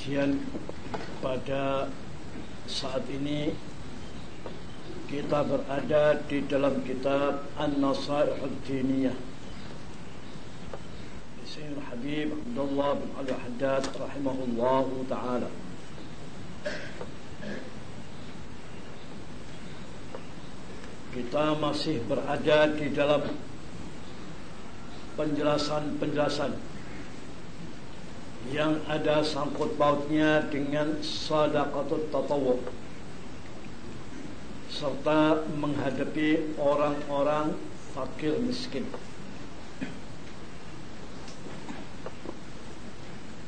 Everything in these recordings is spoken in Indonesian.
kajian pada saat ini kita berada di dalam kitab An-Nasaih Diniyah. Sayyid Habib Abdullah bin Ali Haddad rahimahullah taala. Kita masih berada di dalam penjelasan-penjelasan yang ada sangkut pautnya dengan sadaqatut tatawwu serta menghadapi orang-orang fakir miskin.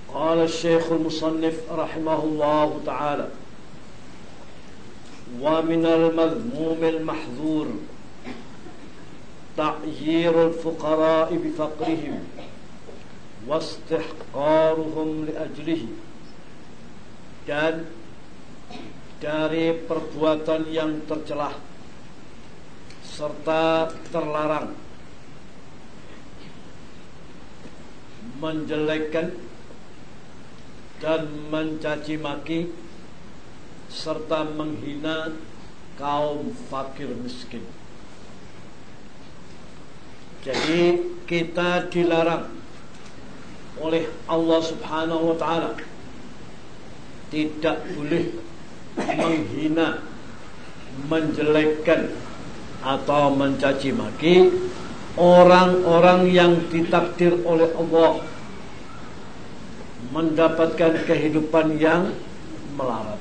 قال الشيخ المصنف رحمه الله تعالى ومن المذموم المحذور تعيير الفقراء بفقرهم wastihqaruhum li ajlihi dan dari perbuatan yang tercelah serta terlarang menjelekkan dan mencaci maki serta menghina kaum fakir miskin. Jadi kita dilarang oleh Allah Subhanahu wa taala. Tidak boleh menghina, menjelekkan atau mencaci maki orang-orang yang ditakdir oleh Allah. Mendapatkan kehidupan yang melarat.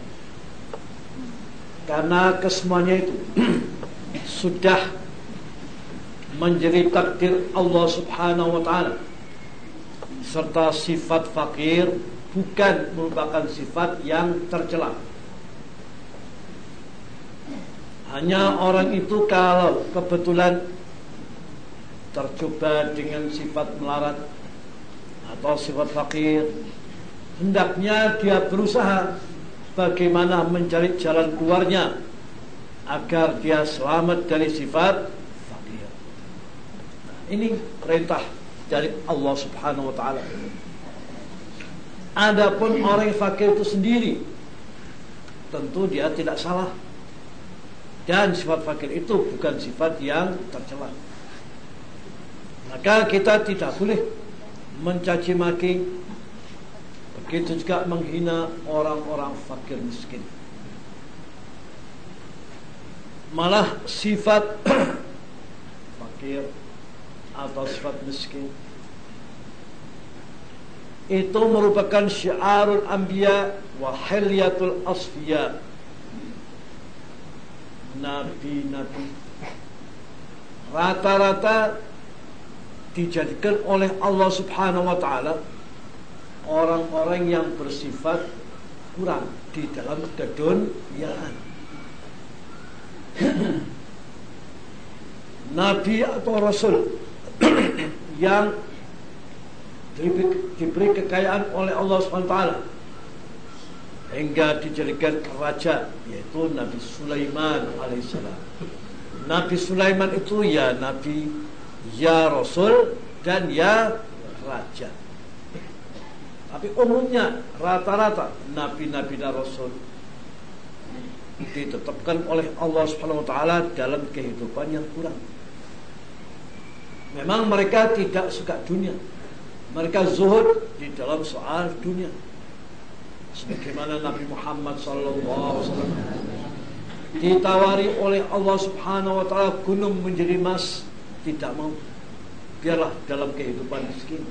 Karena kesemuanya itu sudah menjadi takdir Allah Subhanahu wa taala serta sifat fakir bukan merupakan sifat yang tercela. Hanya orang itu kalau kebetulan tercoba dengan sifat melarat atau sifat fakir, hendaknya dia berusaha bagaimana mencari jalan keluarnya agar dia selamat dari sifat fakir. Nah, ini perintah dari Allah Subhanahu wa taala. Adapun orang fakir itu sendiri tentu dia tidak salah. Dan sifat fakir itu bukan sifat yang tercela. Maka kita tidak boleh mencaci maki begitu juga menghina orang-orang fakir miskin. Malah sifat fakir atau sifat miskin. Itu merupakan syiarul anbiya wa hilyatul asfiya. Nabi-nabi rata-rata dijadikan oleh Allah Subhanahu wa taala orang-orang yang bersifat kurang di dalam keduniaan. Nabi atau rasul yang diberi kekayaan oleh Allah SWT hingga dijadikan raja yaitu Nabi Sulaiman alaihissalam. Nabi Sulaiman itu ya Nabi, ya Rasul dan ya Raja. Tapi umumnya rata-rata Nabi-Nabi dan Rasul ditetapkan oleh Allah Taala dalam kehidupan yang kurang. Memang mereka tidak suka dunia. Mereka zuhud di dalam soal dunia. Sebagaimana Nabi Muhammad SAW ditawari oleh Allah Subhanahu wa taala gunung menjadi emas, tidak mau. Biarlah dalam kehidupan miskin.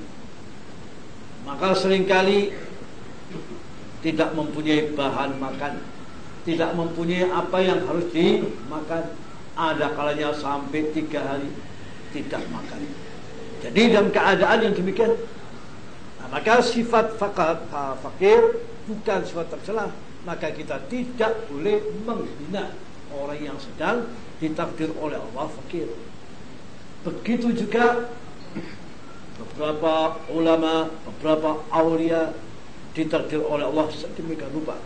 Maka sering kali tidak mempunyai bahan makan, tidak mempunyai apa yang harus dimakan. Ada kalanya sampai tiga hari tidak makan. Jadi dalam keadaan yang demikian, nah, maka sifat fakat, fakir bukan sifat tercela. Maka kita tidak boleh menghina orang yang sedang ditakdir oleh Allah fakir. Begitu juga beberapa ulama, beberapa aulia ditakdir oleh Allah sedemikian rupa.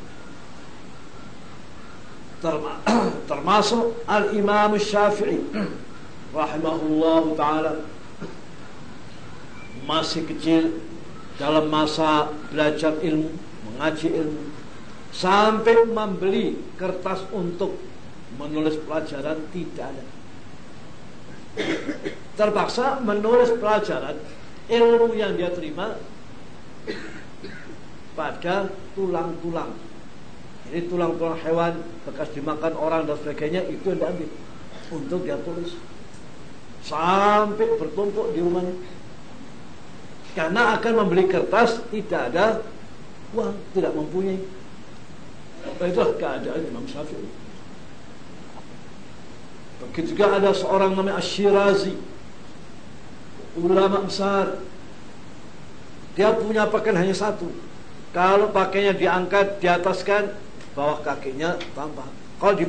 Termasuk Al-Imam Syafi'i rahimahullah taala masih kecil dalam masa belajar ilmu mengaji ilmu, sampai membeli kertas untuk menulis pelajaran tidak ada. Terpaksa menulis pelajaran ilmu yang dia terima pada tulang-tulang. Ini tulang-tulang hewan bekas dimakan orang dan sebagainya itu yang diambil untuk dia tulis sampai bertumpuk di rumahnya. Karena akan membeli kertas tidak ada uang, tidak mempunyai. Itulah keadaan Imam Syafi'i. Begitu juga ada seorang namanya Asyirazi ulama besar dia punya pakaian hanya satu kalau pakainya diangkat di atas kan bawah kakinya tampak kalau di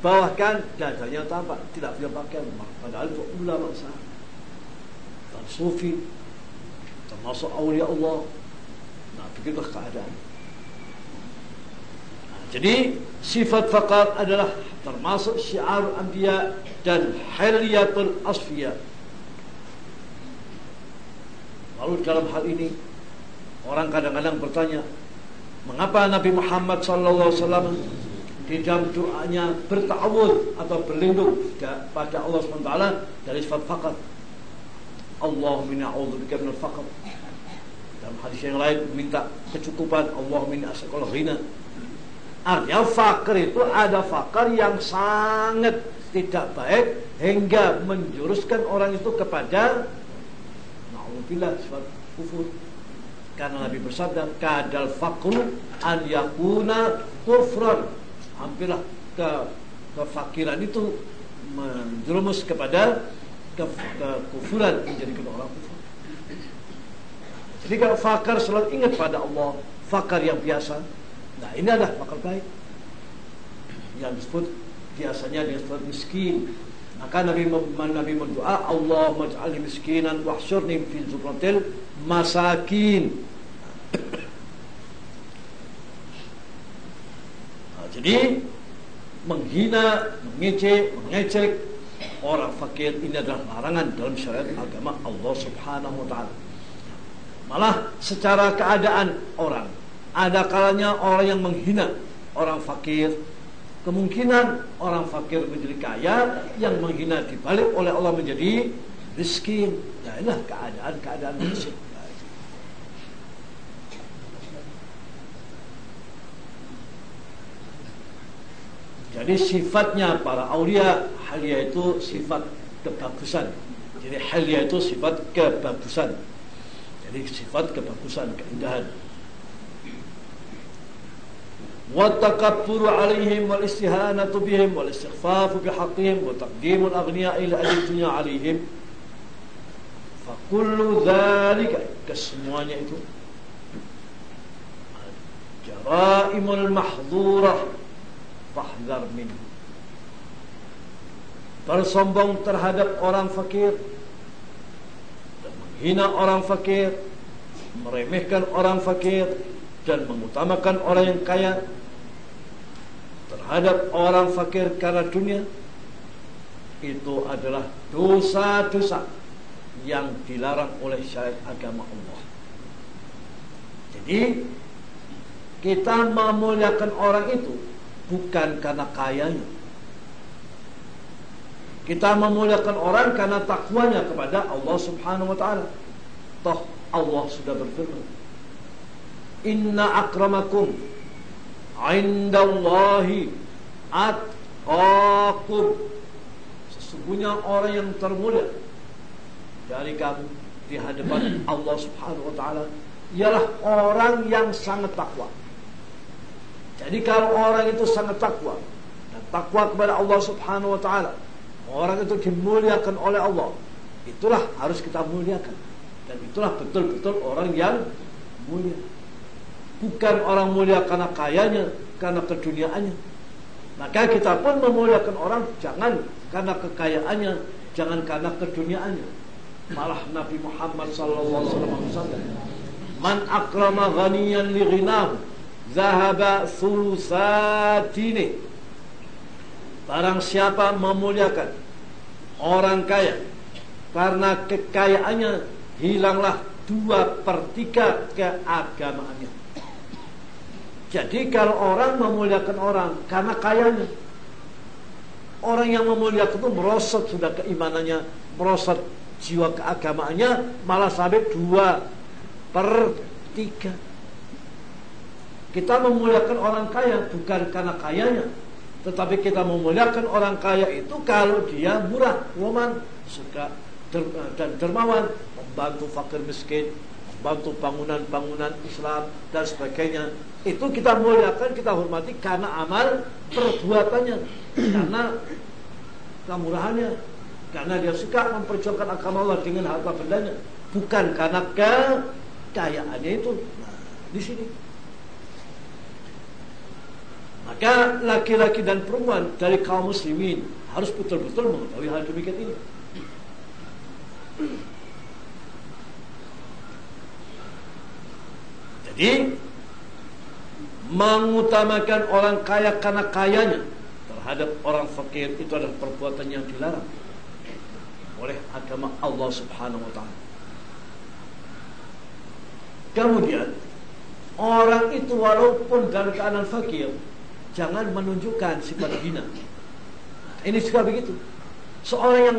bawah kan dadanya tampak. Tidak punya pakaian padahal itu ulama besar. Dan sufi. Termasuk awliya Allah. Nah begitulah keadaan. Nah, jadi sifat fakar adalah termasuk syiar anbiya dan haliyatul asfiya. Lalu dalam hal ini orang kadang-kadang bertanya, mengapa Nabi Muhammad SAW di dalam doanya bertawud atau berlindung pada Allah SWT dari sifat fakat. Allahumma a'udzubika minal faqr. Dalam hadis yang lain minta kecukupan, Allahumma as'alul ghina. Artinya fakir itu ada fakir yang sangat tidak baik hingga menjuruskan orang itu kepada Bila sifat kufur karena Nabi bersabda kadal fakru an yakuna kufran hampirlah ke kefakiran itu menjerumus kepada kekufuran menjadi orang kufur. Jadi kalau fakar selalu ingat pada Allah fakar yang biasa nah ini adalah fakar baik yang disebut biasanya disebut miskin. Maka Nabi Nabi berdoa Allah maj'alni miskinan wahsyurni fi zubratil masakin. Nah, jadi menghina, mengecek, mengecek orang fakir ini adalah larangan dalam syariat agama Allah Subhanahu wa taala. Malah secara keadaan orang ada kalanya orang yang menghina orang fakir, kemungkinan orang fakir menjadi kaya yang menghina dibalik oleh Allah menjadi miskin. Nah inilah keadaan-keadaan manusia. Jadi sifatnya para aulia halia itu sifat kebagusan. Jadi halia itu sifat kebagusan. Jadi sifat kebagusan, keindahan. والتكبر عليهم والاستهانة بهم والاستخفاف بحقهم وتقديم الأغنياء إلى أهل الدنيا عليهم فكل ذلك kesemuanya itu جرائم المحظورة fahdhar minhu bersombong terhadap orang fakir dan menghina orang fakir meremehkan orang fakir dan mengutamakan orang yang kaya terhadap orang fakir karena dunia itu adalah dosa-dosa yang dilarang oleh syariat agama Allah. Jadi kita memuliakan orang itu bukan karena kayanya. Kita memuliakan orang karena takwanya kepada Allah Subhanahu wa taala. Toh Allah sudah berfirman, "Inna akramakum indallahi atqakum sesungguhnya orang yang termulia dari kamu di hadapan Allah Subhanahu wa taala ialah orang yang sangat takwa. Jadi kalau orang itu sangat takwa dan takwa kepada Allah Subhanahu wa taala, orang itu dimuliakan oleh Allah. Itulah harus kita muliakan. Dan itulah betul-betul orang yang mulia. Bukan orang mulia karena kayanya, karena keduniaannya. Maka kita pun memuliakan orang jangan karena kekayaannya, jangan karena keduniaannya. Malah Nabi Muhammad sallallahu alaihi wasallam "Man akrama ghaniyan li ghinahu, zahaba sulusatini." Barang siapa memuliakan orang kaya karena kekayaannya hilanglah dua per tiga keagamaannya. Jadi kalau orang memuliakan orang karena kayanya, orang yang memuliakan itu merosot sudah keimanannya, merosot jiwa keagamaannya, malah sampai dua per tiga. Kita memuliakan orang kaya bukan karena kayanya, tetapi kita memuliakan orang kaya itu kalau dia murah, roman, suka dan dermawan, membantu fakir miskin, bantu bangunan-bangunan Islam dan sebagainya. Itu kita muliakan, kita hormati karena amal perbuatannya, karena kemurahannya, karena dia suka memperjuangkan agama Allah dengan harta bendanya, bukan karena kekayaannya itu. Nah, di sini. Maka laki-laki dan perempuan dari kaum muslimin harus betul-betul mengetahui hal demikian ini. Jadi mengutamakan orang kaya karena kayanya terhadap orang fakir itu adalah perbuatan yang dilarang oleh agama Allah Subhanahu wa taala. Kemudian orang itu walaupun dalam keadaan fakir jangan menunjukkan sifat hina. Ini juga begitu. Seorang yang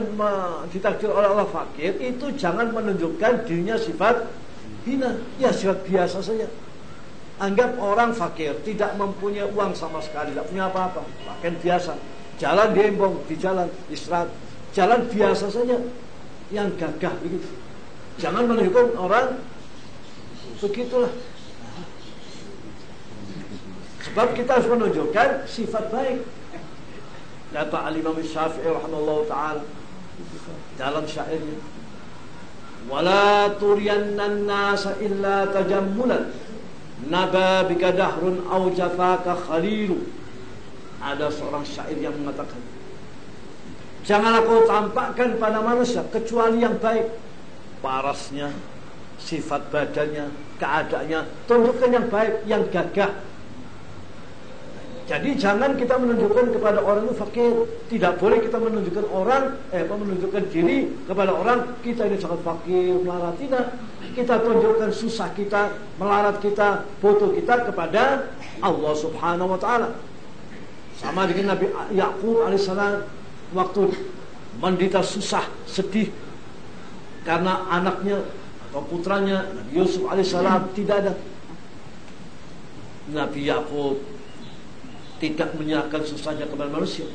ditakdir oleh Allah fakir itu jangan menunjukkan dirinya sifat hina. Ya sifat biasa saja. Anggap orang fakir, tidak mempunyai uang sama sekali, tidak punya apa-apa, bahkan biasa. Jalan dembong di jalan istirahat, jalan biasa saja, yang gagah begitu. Jangan menunjukkan orang begitulah. Sebab kita harus menunjukkan sifat baik. Kata Al-Imam Syafi'i rahimahullah ta'ala dalam syairnya. Wala turiyanna nasa illa tajammulan. Naba bika dahrun au jafaka khalilu. Ada seorang syair yang mengatakan janganlah kau tampakkan pada manusia kecuali yang baik. Parasnya sifat badannya keadaannya tunjukkan yang baik yang gagah jadi jangan kita menunjukkan kepada orang itu fakir. Tidak boleh kita menunjukkan orang, eh menunjukkan diri kepada orang kita ini sangat fakir, melarat tidak. Kita tunjukkan susah kita, melarat kita, foto kita kepada Allah Subhanahu wa taala. Sama dengan Nabi Yakub alaihissalam waktu menderita susah, sedih karena anaknya atau putranya Nabi Yusuf alaihissalam tidak ada. Nabi Yakub tidak menyerahkan susahnya kepada manusia.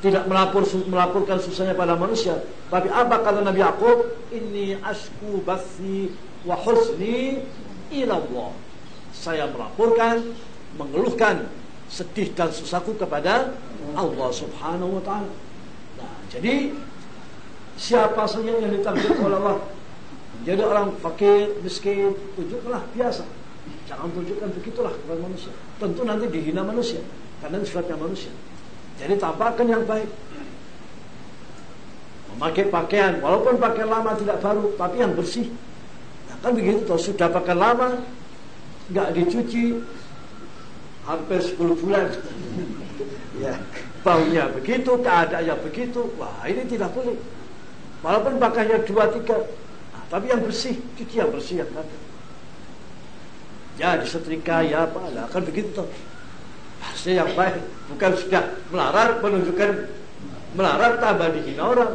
Tidak melapor, melaporkan susahnya pada manusia. Tapi apa kata Nabi Yakub ini asku basi wa husni ilallah saya melaporkan mengeluhkan sedih dan susahku kepada Allah Subhanahu wa taala. Nah jadi siapa saja yang ditakdir oleh Allah? Menjadi orang fakir miskin tunjuklah biasa. Jangan tunjukkan begitulah kepada manusia. Tentu nanti dihina manusia karena sifatnya manusia. Jadi tampakkan yang baik. Memakai pakaian, walaupun pakaian lama tidak baru, tapi yang bersih. Nah, kan begitu toh, sudah pakai lama, nggak dicuci, hampir 10 bulan. ya, baunya begitu, keadaannya begitu. Wah, ini tidak boleh. Walaupun pakainya dua tiga, nah, tapi yang bersih, cuci yang bersih yang ada. Ya disetrika ya apa lah, kan begitu toh harusnya yang baik. Bukan sudah melarang menunjukkan melarang tambah dihina orang.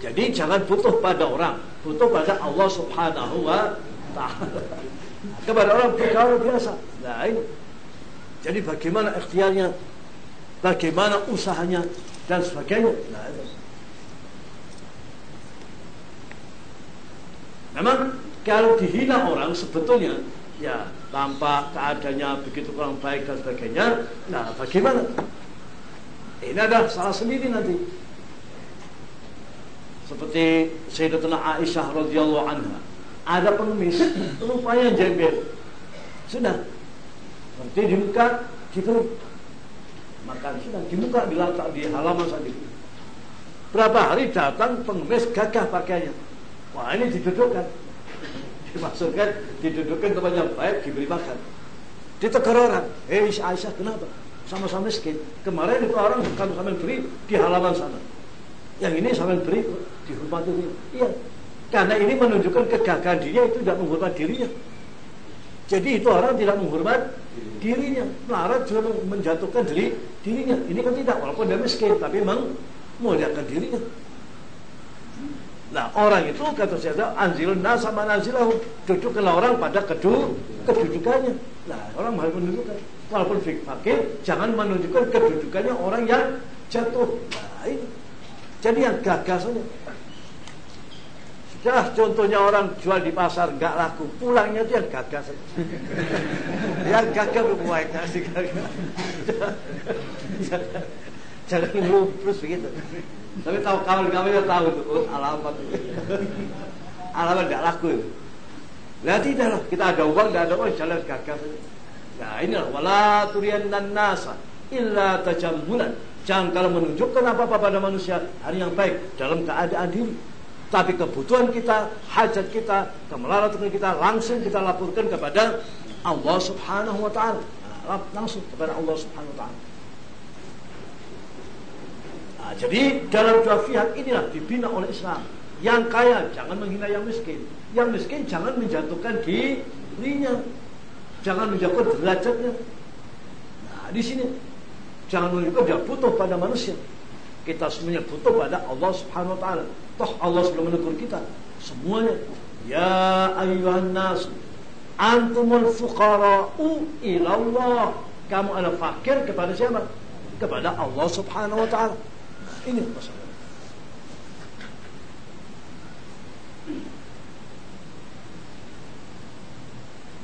Jadi jangan butuh pada orang. Butuh pada Allah subhanahu wa ta'ala. Kepada orang biasa. Nah ini. Jadi bagaimana ikhtiarnya? Bagaimana usahanya? Dan sebagainya. Nah, memang kalau dihina orang sebetulnya ya tanpa keadaannya begitu kurang baik dan sebagainya, nah bagaimana? Ini adalah salah sendiri nanti. Seperti Sayyidatuna Aisyah radhiyallahu anha, ada pengemis rupanya jembel. Sudah. Nanti di muka gitu makan sudah di muka diletak di halaman saja. Berapa hari datang pengemis gagah pakaiannya. Wah ini didudukkan dimasukkan didudukkan tempat yang baik diberi makan ditegur orang eh Aisyah kenapa sama-sama miskin kemarin itu orang kamu sama beri di halaman sana yang ini sama beri dihormati iya Karena ini menunjukkan kegagahan dirinya itu tidak menghormat dirinya. Jadi itu orang tidak menghormat dirinya. Melarat juga menjatuhkan diri dirinya. Ini kan tidak, walaupun dia miskin, tapi memang memuliakan dirinya. Nah orang itu kata saya anzilun nasa manazilahu dudukkanlah orang pada kedu kedudukannya. Nah orang harus menunjukkan walaupun fakir jangan menunjukkan kedudukannya orang yang jatuh. Nah ini jadi yang gagal saja. Sudah contohnya orang jual di pasar nggak laku, pulangnya itu yang yang gagal baik kasih gagal. jangan terus begitu. Tapi tahu kawan-kawan tahu tuh oh, alamat itu. alamat nggak laku itu. Nah tidak kita ada uang, tidak ada uang, jalan gagal. Nah inilah wala turian dan nasa illa tajammulan. Jangan kalau menunjukkan apa-apa pada manusia hari yang baik dalam keadaan diri. Tapi kebutuhan kita, hajat kita, kemelaratan kita langsung kita laporkan kepada Allah Subhanahu wa taala. Nah, langsung kepada Allah Subhanahu wa taala. Nah, jadi dalam dua pihak inilah dibina oleh Islam. Yang kaya jangan menghina yang miskin. Yang miskin jangan menjatuhkan dirinya. Jangan menjatuhkan derajatnya. Nah, di sini jangan menunjukkan dia butuh pada manusia. Kita semuanya butuh pada Allah Subhanahu wa taala. Toh Allah sudah menegur kita semuanya. Ya ayuhan nas antumul fuqara'u ilallah. Kamu adalah fakir kepada siapa? Kepada Allah Subhanahu wa taala. Ini masalah.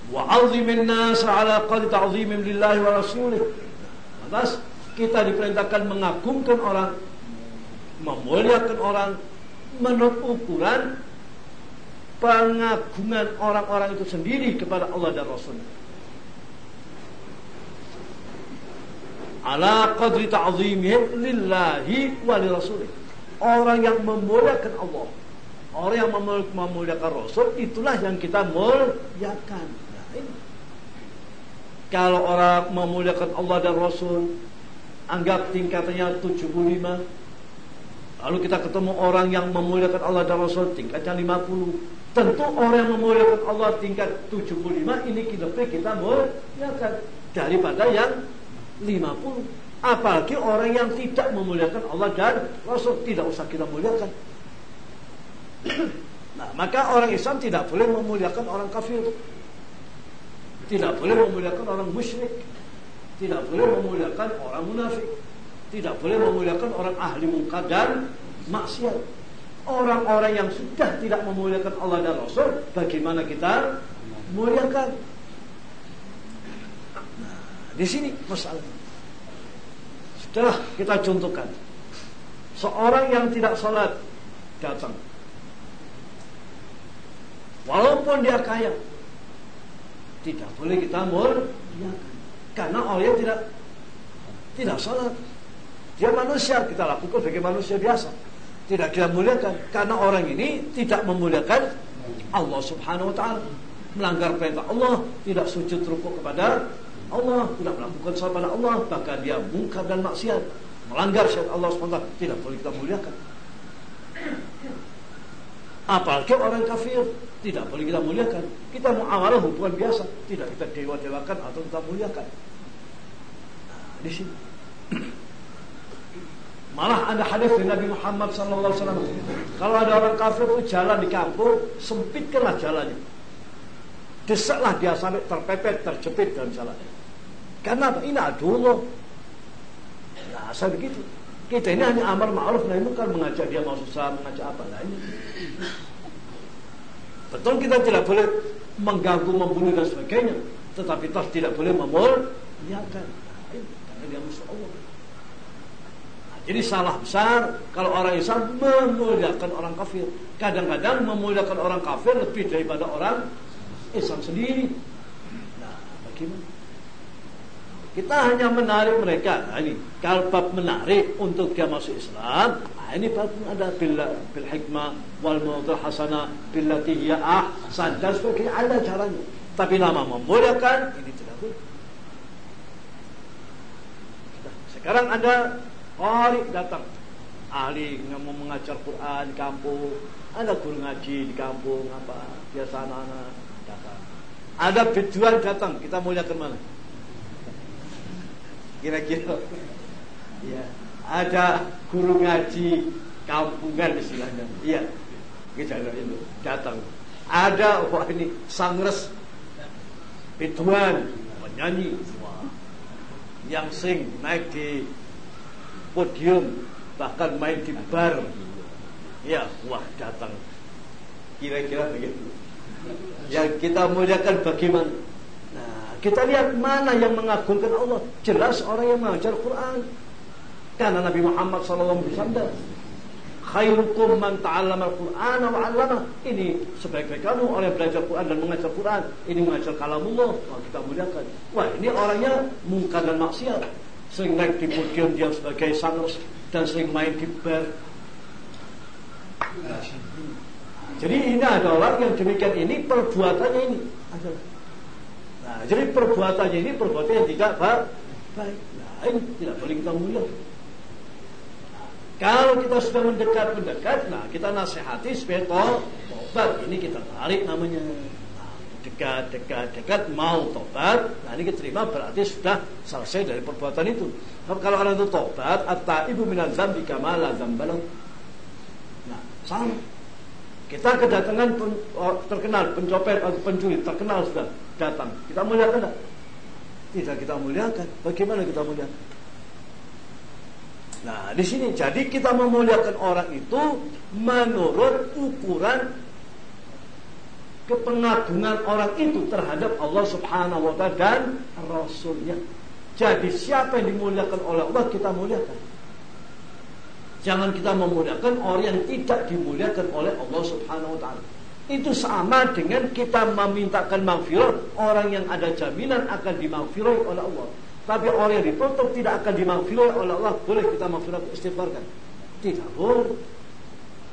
Wa'azimin nas ala qadri ta'zimim lillahi wa rasulih. Lantas kita diperintahkan mengagumkan orang, memuliakan orang menurut ukuran pengagungan orang-orang itu sendiri kepada Allah dan Rasulnya. Ala qadri ta'zimihim lillahi wa li rasulih. Orang yang memuliakan Allah, orang yang memuliakan Rasul, itulah yang kita muliakan. Nah. Kalau orang memuliakan Allah dan Rasul, anggap tingkatnya 75. Lalu kita ketemu orang yang memuliakan Allah dan Rasul tingkatnya 50. Tentu orang yang memuliakan Allah tingkat 75 ini kita kita muliakan daripada yang 50 apalagi orang yang tidak memuliakan Allah dan Rasul. Tidak usah kita muliakan. Nah maka orang Islam tidak boleh memuliakan orang kafir. Tidak boleh memuliakan orang musyrik. Tidak boleh memuliakan orang munafik. Tidak boleh memuliakan orang ahli munkar dan maksiat. Orang-orang yang sudah tidak memuliakan Allah dan Rasul bagaimana kita memuliakan di sini masalahnya. Setelah kita contohkan seorang yang tidak sholat datang, walaupun dia kaya, tidak boleh kita muliakan karena orang tidak tidak sholat. Dia manusia, kita lakukan sebagai manusia biasa. Tidak kita muliakan karena orang ini tidak memuliakan Allah Subhanahu wa taala. Melanggar perintah Allah, tidak sujud rukuk kepada Allah tidak melakukan salat pada Allah bahkan dia mungkar dan maksiat. Melanggar syariat Allah SWT tidak boleh kita muliakan. Apalagi orang kafir tidak boleh kita muliakan. Kita muamalah hubungan biasa tidak kita dewa-dewakan atau kita muliakan. Nah, di sini. Malah ada hadis dari Nabi Muhammad SAW kalau ada orang kafir itu jalan di kampung sempitkanlah jalannya desaklah dia sampai terpepet terjepit dalam jalannya karena? Ini adullah. Nah, saya begitu. Kita ini hanya amar ma'ruf nahi munkar mengajak dia mau susah, mengajak apa lainnya. Betul kita tidak boleh mengganggu, membunuh dan sebagainya, tetapi toh tidak boleh memuliakan. Karena dia musuh Allah. Nah, jadi salah besar kalau orang Islam memuliakan orang kafir. Kadang-kadang memuliakan orang kafir lebih daripada orang Islam sendiri. Nah, bagaimana? Kita hanya menarik mereka. Nah, ini kalau bab menarik untuk dia masuk Islam, nah, ini bab ada bil bil hikmah wal mawdhu hasanah billati hiya ahsan dan sebagainya ada caranya. Tapi nama memuliakan ini tidak boleh. Sekarang ada Qari datang ahli mau mengajar Quran di kampung, ada guru ngaji di kampung apa biasa anak-anak. Ada biduan datang, kita mau lihat ke mana? Kira-kira, ya ada guru ngaji kampungan istilahnya, iya, kita itu. Datang. Ada wah ini sangres. Biduan penyanyi. Yang sing naik di podium bahkan main di bar. Ya wah datang. Kira-kira begitu yang kita muliakan bagaimana nah kita lihat mana yang mengagungkan Allah jelas orang yang mengajar Quran karena Nabi Muhammad SAW bersabda khairukum man ta'allama al-Qur'an wa 'allama. Ini sebaik-baik kamu orang yang belajar Quran dan mengajar Quran. Ini mengajar kalamullah. Wah, kita muliakan. Wah, ini orangnya mungkar dan maksiat. Sering naik di podium dia sebagai sangers dan sering main di bar. Jadi ini ada orang yang demikian ini perbuatannya ini Nah, jadi perbuatannya ini perbuatan yang tidak baik. Nah, ini tidak boleh kita mulia. kalau kita sudah mendekat-mendekat, nah kita nasihati supaya tobat. Ini kita tarik namanya. dekat, dekat, dekat, mau tobat. Nah ini terima berarti sudah selesai dari perbuatan itu. Kalau orang itu tobat, atau ibu minat zambi kamala zambalau. Nah, sama. Kita kedatangan pen, oh, terkenal pencopet atau pencuri terkenal sudah datang. Kita muliakan tidak? Tidak kita muliakan. Bagaimana kita muliakan? Nah, di sini jadi kita memuliakan orang itu menurut ukuran kepengagungan orang itu terhadap Allah Subhanahu wa taala dan rasulnya. Jadi siapa yang dimuliakan oleh Allah kita muliakan. Jangan kita memuliakan orang yang tidak dimuliakan oleh Allah Subhanahu wa taala. Itu sama dengan kita memintakan maghfirah orang yang ada jaminan akan dimaghfirah oleh Allah. Tapi orang yang ditutup tidak akan dimaghfirah oleh Allah. Boleh kita maghfirah istighfarkan? Tidak boleh.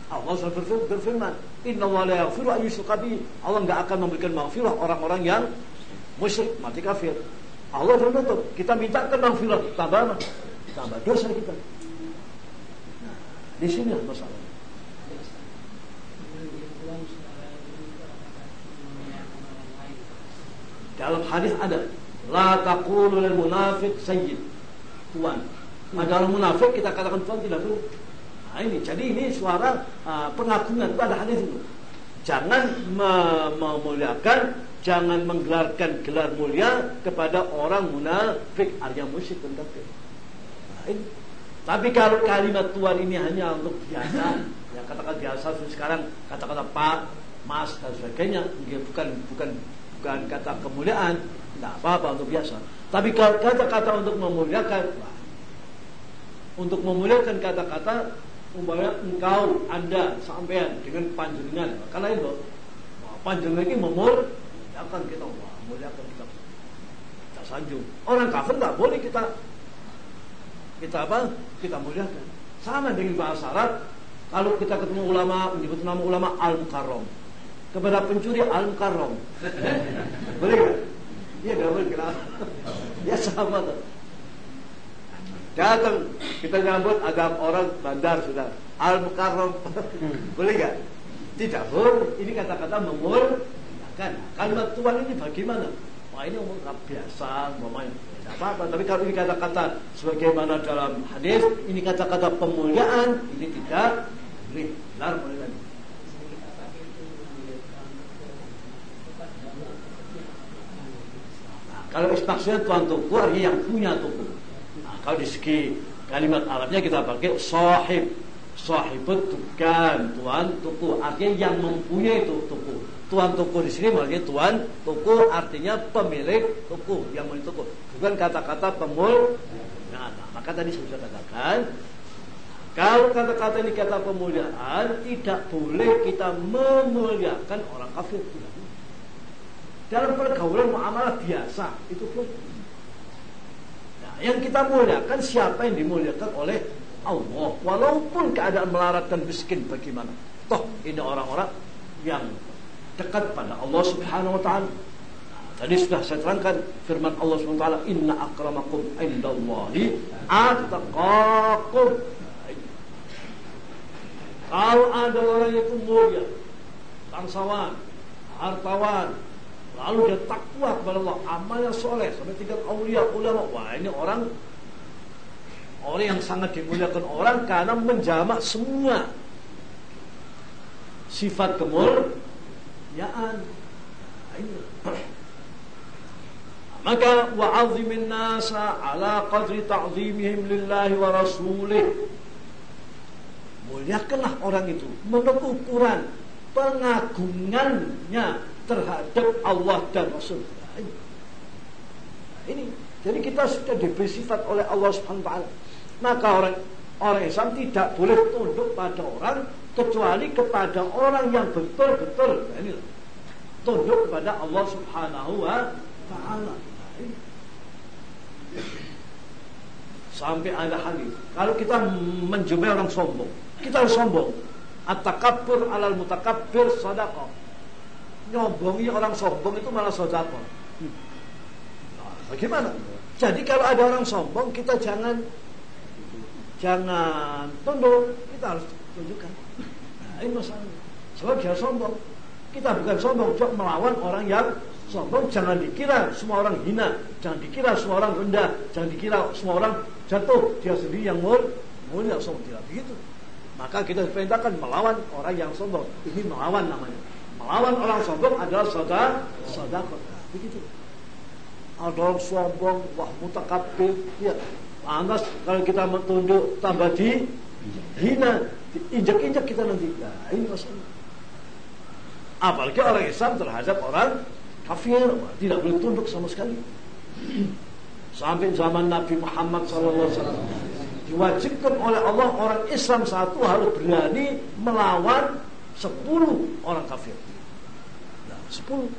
Allah SWT berfirman, Inna wa la yaghfiru Allah enggak akan memberikan maghfirah orang-orang yang musyrik, mati kafir. Allah menutup. Kita minta ke maghfirah, tambah apa? Tambah dosa kita. Di sini masalah. Dalam hadis ada La taqulu lil munafiq sayyid Tuan Padahal munafik kita katakan Tuan tidak perlu Nah ini, jadi ini suara uh, pengagungan itu ada hadis itu Jangan memuliakan jangan menggelarkan gelar mulia kepada orang munafik arya musyrik dan kafir. Nah, Tapi kalau kalimat Tuhan ini hanya untuk biasa, ya katakan biasa sekarang kata-kata Pak, Mas dan sebagainya, bukan bukan bukan kata kemuliaan, tidak apa-apa untuk biasa. Tapi kalau kata-kata untuk memuliakan, untuk memuliakan kata-kata umpamanya engkau, anda, sampean dengan panjenengan, karena itu panjenengan ini memul akan kita muliakan kita. Kita sanjung. Orang kafir tak boleh kita kita apa? Kita muliakan. Sama dengan bahasa Arab kalau kita ketemu ulama menyebut nama ulama al mukarrom kepada pencuri al mukarrom boleh nggak? Iya nggak boleh kita ya sama tuh. Datang kita nyambut agak orang bandar sudah. Al mukarrom boleh nggak? Tidak boleh. Ini kata-kata memul Kan kalimat Tuhan ini bagaimana? Wah ini biasa, umpamanya tidak apa-apa. Tapi kalau ini kata-kata sebagaimana dalam hadis, ini kata-kata pemuliaan, ini tidak boleh. Larang boleh. Nah, kalau maksudnya tuan tuku artinya yang punya tuku. Nah, kalau di segi kalimat Arabnya kita pakai sahib. Sahibut tukan, tuan tuku. Artinya yang mempunyai itu tuku. Tuan toko di sini maksudnya tuan toko artinya pemilik toko yang memiliki toko, bukan kata-kata pemul. Nah, nah, maka tadi saya sudah katakan kalau kata-kata ini kata pemuliaan tidak boleh kita memuliakan orang kafir. Dalam pergaulan muamalah biasa itu pun. Nah, yang kita muliakan siapa yang dimuliakan oleh Allah walaupun keadaan melarat dan miskin bagaimana. Toh ini orang-orang yang dekat pada Allah Subhanahu wa taala. Tadi sudah saya terangkan firman Allah Subhanahu wa taala, "Inna akramakum indallahi atqakum." Kalau ada orang yang mulia, bangsawan, hartawan, lalu dia takwa kepada Allah, amalnya soleh, sampai tingkat aulia, ulama. Wah ini orang orang yang sangat dimuliakan orang karena menjamak semua sifat kemuliaan. Maka wa'azimin nasa ala qadri ta'zimihim lillahi wa rasulih. Muliakanlah orang itu menurut ukuran pengagungannya terhadap Allah dan Rasul. Ini. Jadi kita sudah diberi sifat oleh Allah Subhanahu wa taala. Maka orang orang Islam tidak boleh tunduk pada orang kecuali kepada orang yang betul-betul ini tunduk kepada Allah Subhanahu wa taala. Sampai ada hadis. Kalau kita menjumpai orang sombong, kita harus sombong. At-takabbur alal mutakabbir sadaqah. Nyombongi orang sombong itu malah sedekah. Nah, bagaimana? Jadi kalau ada orang sombong, kita jangan jangan tunduk, kita harus tunjukkan. Nah, ini masalahnya. Sebab dia sombong. Kita bukan sombong, cuma melawan orang yang Sombong jangan dikira semua orang hina, jangan dikira semua orang rendah, jangan dikira semua orang jatuh, dia sendiri yang mulia sombong tidak begitu. Maka kita diperintahkan melawan orang yang sombong. Ini melawan namanya. Melawan orang sombong adalah saudara saudara. Begitu. Ada orang sombong, wah mutakabir, ya. Pantas kalau kita tunduk tambah di hina, injak-injak kita nanti. Nah, ini masalah. Apalagi orang Islam terhadap orang kafir, tidak boleh tunduk sama sekali. Sampai zaman Nabi Muhammad SAW diwajibkan oleh Allah orang Islam satu harus berani melawan sepuluh orang kafir. Nah, sepuluh.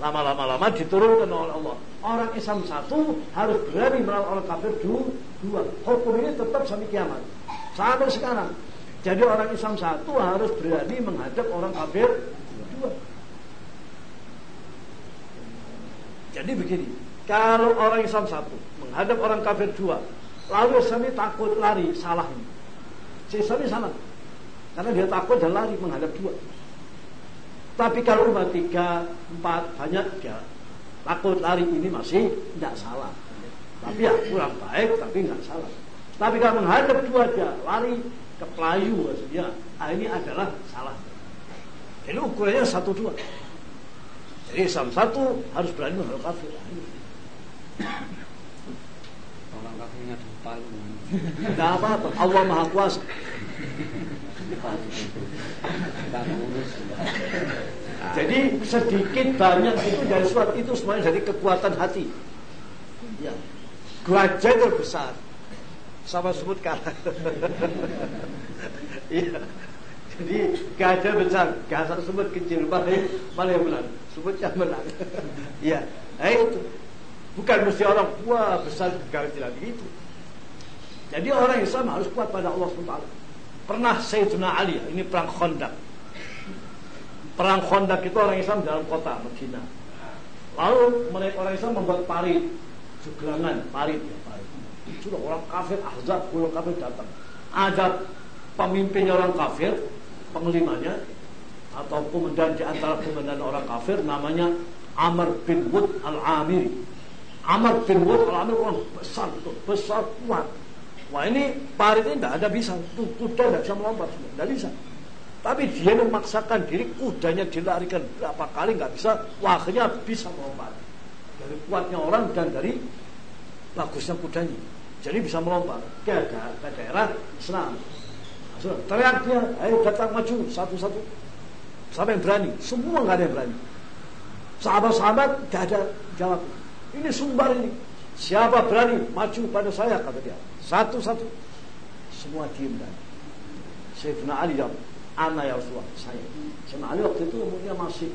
Lama-lama lama diturunkan oleh Allah. Orang Islam satu harus berani melawan orang kafir dua. Hukum ini tetap sampai kiamat. Sampai sekarang. Jadi orang Islam satu harus berani menghadap orang kafir dua. Jadi begini, kalau orang Islam satu menghadap orang kafir dua, lalu Islam takut lari, salah ini. Si Islam salah, karena dia takut dan lari menghadap dua. Tapi kalau umat tiga, empat, banyak dia takut lari ini masih tidak salah. Tapi ya kurang baik, tapi nggak salah. Tapi kalau menghadap dua dia lari ke pelayu maksudnya, ah, ini adalah salah. Ini ukurannya satu dua. Islam satu harus berani menolak kafir. Orang kafirnya di palu. Tidak apa-apa. Allah Maha Kuasa. Jadi sedikit banyak itu dari surat itu semuanya dari kekuatan hati. Ya. Gajah terbesar. Sama sebut kalah. Iya. Jadi gajah besar, gajah tersebut kecil, malah malah yang menang. Sebutnya menang. ya, nah itu. Bukan mesti orang wah besar gajah tidak begitu. Jadi orang Islam harus kuat pada Allah SWT. Pernah Sayyidina Ali, ini perang Khandaq. Perang Khandaq itu orang Islam dalam kota Medina. Lalu mereka orang Islam membuat parit, segelangan parit, ya, parit. Sudah orang kafir, Ahzab, orang kafir datang. Ada pemimpinnya orang kafir, penglimanya atau komandan di antara komandan orang kafir namanya Amr bin Wud al-Amiri. Amr bin Wud al-Amiri orang besar besar kuat. Wah ini parit ini tidak ada bisa, kuda tidak bisa melompat, tidak bisa. Tapi dia memaksakan diri, kudanya dilarikan berapa kali nggak bisa, wah akhirnya bisa melompat. Dari kuatnya orang dan dari bagusnya kudanya. Jadi bisa melompat ke, ke daerah Islam. Teriak dia, ayo datang maju satu-satu. Sampai berani, semua nggak ada yang berani. Sahabat-sahabat gak ada jawab. Ini sumbar ini. Siapa berani maju pada saya kata dia. Satu-satu. Semua diem dan. Sayyidina Ali jawab, Ana ya Rasulullah, saya. Sayyidina Ali waktu itu umurnya masih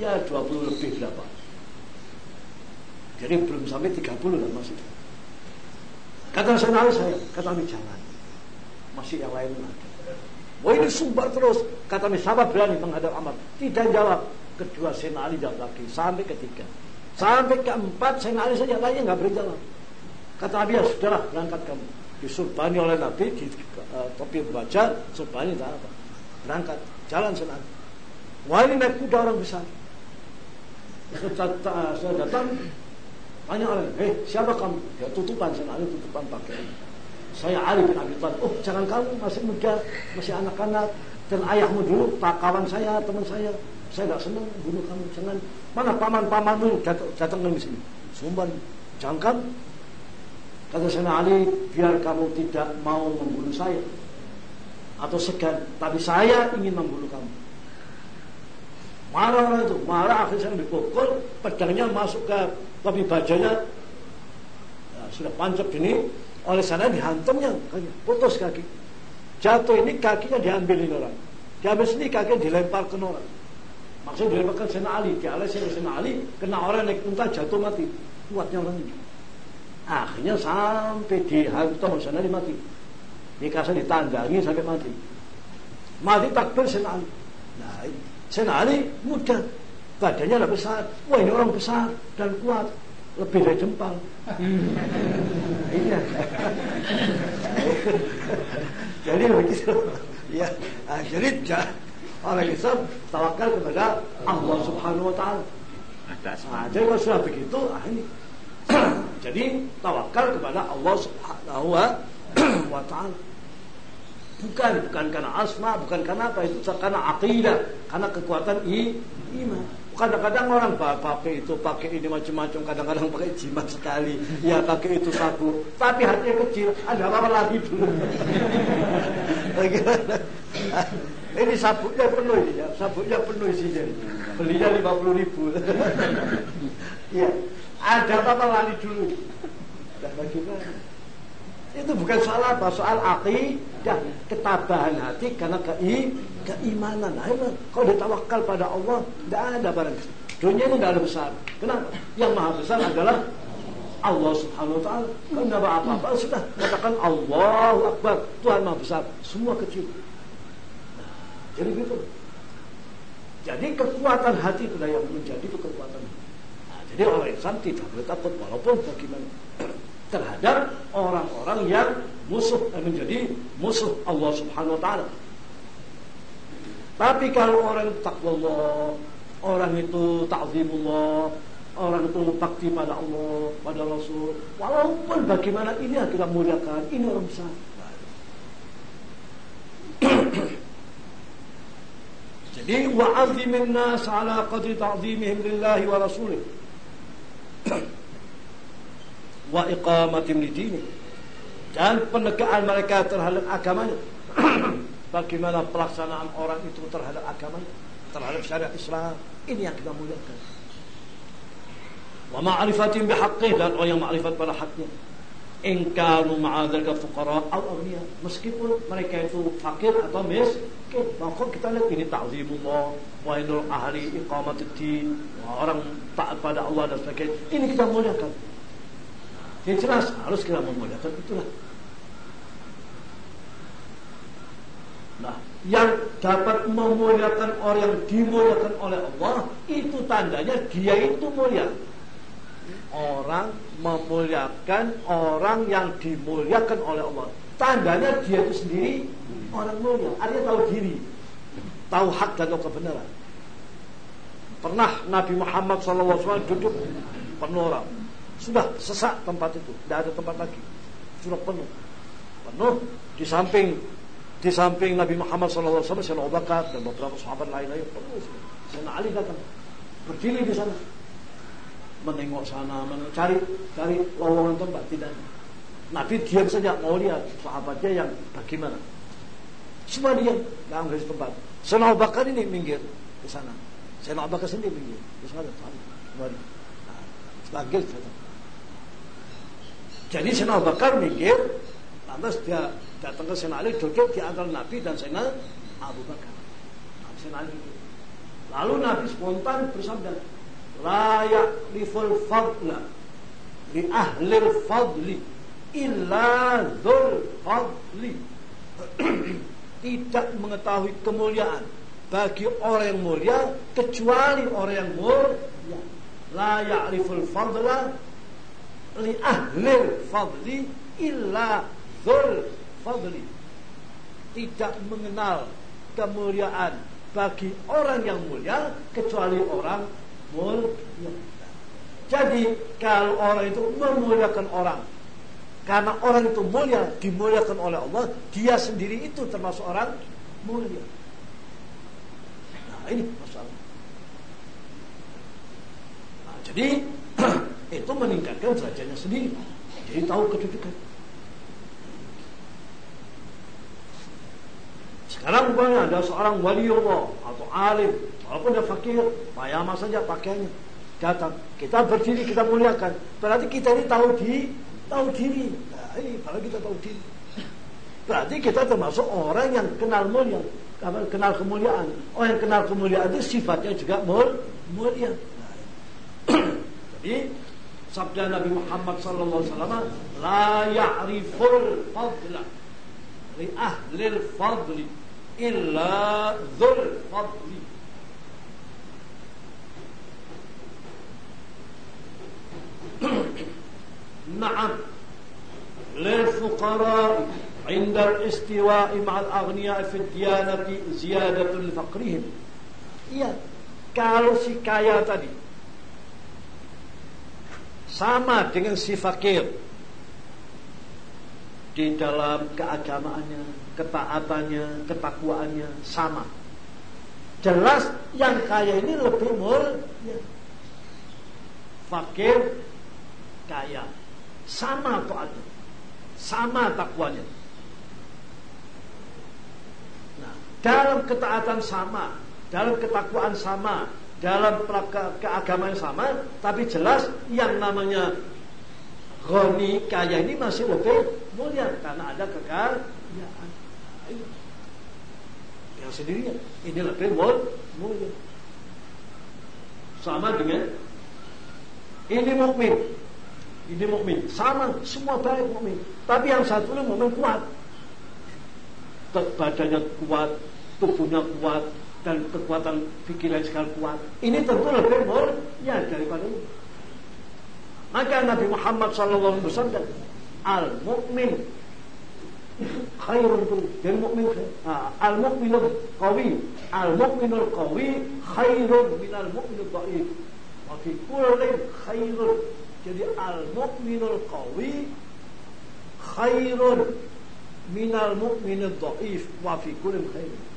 ya 20 lebih berapa. Jadi belum sampai 30 lah masih. Kata Sayyidina Ali saya, kata Ali jangan masih yang lain ada. Wah ini sumber terus. Kata sahabat berani menghadap Amr. Tidak jawab. Kedua Sayyidina Ali jawab lagi. Sampai ketiga. Sampai keempat Sayyidina Ali saja lainnya nggak berjawab. Kata Nabi ya sudahlah berangkat kamu. disurbani oleh Nabi di uh, topi baja surbani tak apa. Berangkat jalan senang. Wah ini naik kuda orang besar. Saya datang tanya orang eh siapa kamu? Ya tutupan senang tutupan pakaian saya Ali bin Abi Thalib oh jangan kamu masih muda masih anak-anak dan ayahmu dulu pak kawan saya teman saya saya tidak senang bunuh kamu jangan mana paman-pamanmu datang, datang ke sini sumban jangan kamu Kata Sayyidina Ali, biar kamu tidak mau membunuh saya atau segan, tapi saya ingin membunuh kamu. Marah itu, marah akhirnya saya dipukul, pedangnya masuk ke topi bajanya, ya, sudah pancap ini, oleh sana dihantamnya, putus kaki. Jatuh ini kakinya diambilin orang. Diambil sini kakinya dilempar ke orang. Maksudnya dilempar ke Sayyidina Ali, dialih Sayyidina Ali, kena orang naik unta jatuh mati. Kuatnya orang ini. Akhirnya sampai di hantam sana dia mati. Dikasih ditandangi sampai mati. Mati takbir Sena Ali. Nah, Sena Ali muda. Badannya lebih besar. Wah ini orang besar dan kuat. Lebih dari jempal. Iya. jadi begitu. Ya, nah, jadi orang Islam tawakal kepada Allah Subhanahu Wa Taala. Nah, jadi kalau sudah begitu, ah ini Jadi tawakal kepada Allah Subhanahu wa taala. Bukan bukan karena asma, bukan karena apa itu karena akidah, karena kekuatan i, iman. Kadang-kadang orang pakai itu pakai ini macam-macam, kadang-kadang pakai jimat sekali, ya pakai itu sabu, tapi hatinya kecil, ada apa-apa lagi dulu. ini sabuknya penuh ini ya, sabuknya penuh isinya. Belinya lima puluh ribu. ya, ada apa-apa lari dulu. Bagaimana? Itu bukan soal apa, soal aqidah, ketabahan hati karena kei, keimanan. Nah, kalau ditawakal pada Allah, tidak ada barang. Dunia ini tidak ada besar. Kenapa? Yang maha besar adalah Allah subhanahu wa ta'ala Tidak apa-apa Sudah katakan Allahu Akbar Tuhan maha besar Semua kecil Jadi gitu Jadi kekuatan hati itu yang menjadi itu kekuatan jadi orang Islam tidak boleh takut walaupun bagaimana terhadap orang-orang yang musuh yang menjadi musuh Allah Subhanahu wa taala. Tapi kalau orang takwa Allah, orang itu ta'zimullah, orang itu bakti pada Allah, pada Rasul, walaupun bagaimana ini kita muliakan, ini orang besar. Jadi wa'azimin nas ala qadri ta'zimihim lillahi wa rasulih. Wa iqamatim dan penegaan mereka terhadap agamanya. Bagaimana pelaksanaan orang itu terhadap agamanya? Terhadap syariat Islam. Ini yang kita muliakan. Wa ma'rifatim bihaqqih dan orang yang ma'rifat pada haknya in kanu ma'adzalika fuqara aw aghniya meskipun mereka itu fakir atau miskin. Maka kita lihat ini ta'zimullah. Wa inul ahli iqamatuddin. Orang taat pada Allah dan sebagainya. Ini kita muliakan. Yang jelas harus kita memuliakan. Itulah. Nah, yang dapat memuliakan orang yang dimuliakan oleh Allah itu tandanya dia itu mulia. Orang memuliakan orang yang dimuliakan oleh Allah. Tandanya dia itu sendiri orang mulia. Artinya tahu diri, tahu hak dan tahu kebenaran. Pernah Nabi Muhammad SAW duduk penuh orang sudah sesak tempat itu, tidak ada tempat lagi. Sudah penuh. Penuh di samping di samping Nabi Muhammad SAW, Sayyidina Abu Bakar dan beberapa sahabat lain-lain penuh. Sayyidina Ali datang berdiri di sana, menengok sana, mencari cari lowongan tempat tidak. Nabi diam saja mau lihat sahabatnya yang bagaimana. Semua diam, nggak ambil tempat. Sayyidina Bakar ini minggir ke sana. Sayyidina Bakar sendiri minggir di sana. Mari. Nah, panggil jadi Sayyidina Bakar minggir, lantas dia datang ke Sayyidina Ali duduk di antara Nabi dan Sayyidina Abu Bakar. Nah, Ali. Lalu Nabi spontan bersabda, "La ya'riful fadla li ahlil fadli illa dzul fadli." Tidak mengetahui kemuliaan bagi orang yang mulia kecuali orang yang mulia. La ya'riful fadla li ahlil fadli illa dzul fadli. Tidak mengenal kemuliaan bagi orang yang mulia kecuali orang mulia. Jadi kalau orang itu memuliakan orang karena orang itu mulia dimuliakan oleh Allah, dia sendiri itu termasuk orang mulia. Nah, ini masalah. Nah, jadi itu meningkatkan derajatnya sendiri. Jadi tahu kedudukan. Sekarang umpamanya ada seorang wali Allah atau alim, walaupun dia fakir, payama saja pakaiannya. Datang, kita berdiri, kita muliakan. Berarti kita ini tahu di tahu diri. Nah, ini kalau kita tahu diri. Berarti kita termasuk orang yang kenal mulia, kenal kemuliaan. Orang yang kenal kemuliaan itu sifatnya juga mul, mulia. Nah, jadi sabda Nabi Muhammad sallallahu alaihi wasallam, la ya'riful fadla li ahli al-fadli illa dzul fadli نعم للفقراء عند الاستواء مع الأغنياء في الديانة زيادة لفقرهم Iya, kalau si kaya tadi sama dengan si fakir di dalam keagamaannya, ketaatannya, ketakwaannya sama. Jelas yang kaya ini lebih mulia. Fakir kaya. Sama taatnya. Sama takwanya. Nah, dalam ketaatan sama, dalam ketakwaan sama, dalam keagamaan sama, tapi jelas yang namanya Goni kaya ini masih lebih mulia karena ada kekayaan yang sendirinya ini lebih mulia sama dengan ini mukmin. Ini mukmin. Sama semua baik mukmin. Tapi yang satu ini mukmin kuat. Badannya kuat tubuhnya kuat dan kekuatan pikiran sekali kuat. Ini tentu lebih mulia daripada ini. Maka Nabi Muhammad SAW bersabda al mukmin al mukminul qawi al mukminul qawi khairun minal mukminul dhaif wa fi kullin khairun jadi al mukminul qawi khairun minal mukminul dhaif wa fi kullin khairun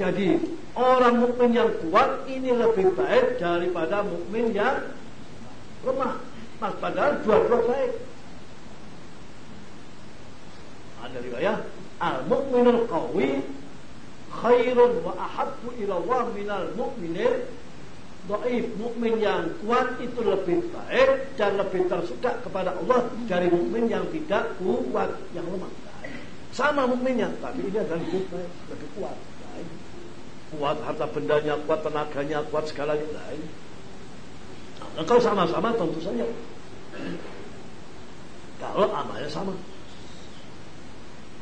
jadi orang mukmin yang kuat ini lebih baik daripada mukmin yang lemah. Mas padahal dua-dua baik ada riwayat al-mu'minul qawi khairun wa ahabbu ila Allah minal mu'minil dhaif. Mukmin yang kuat itu lebih baik dan lebih tersuka kepada Allah dari mukmin yang tidak kuat, yang lemah. Sama mukminnya, tapi ini adalah lebih baik, lebih kuat. Kuat harta bendanya, kuat tenaganya, kuat segalanya. Lain. Nah, kalau sama-sama tentu saja. Kalau amalnya sama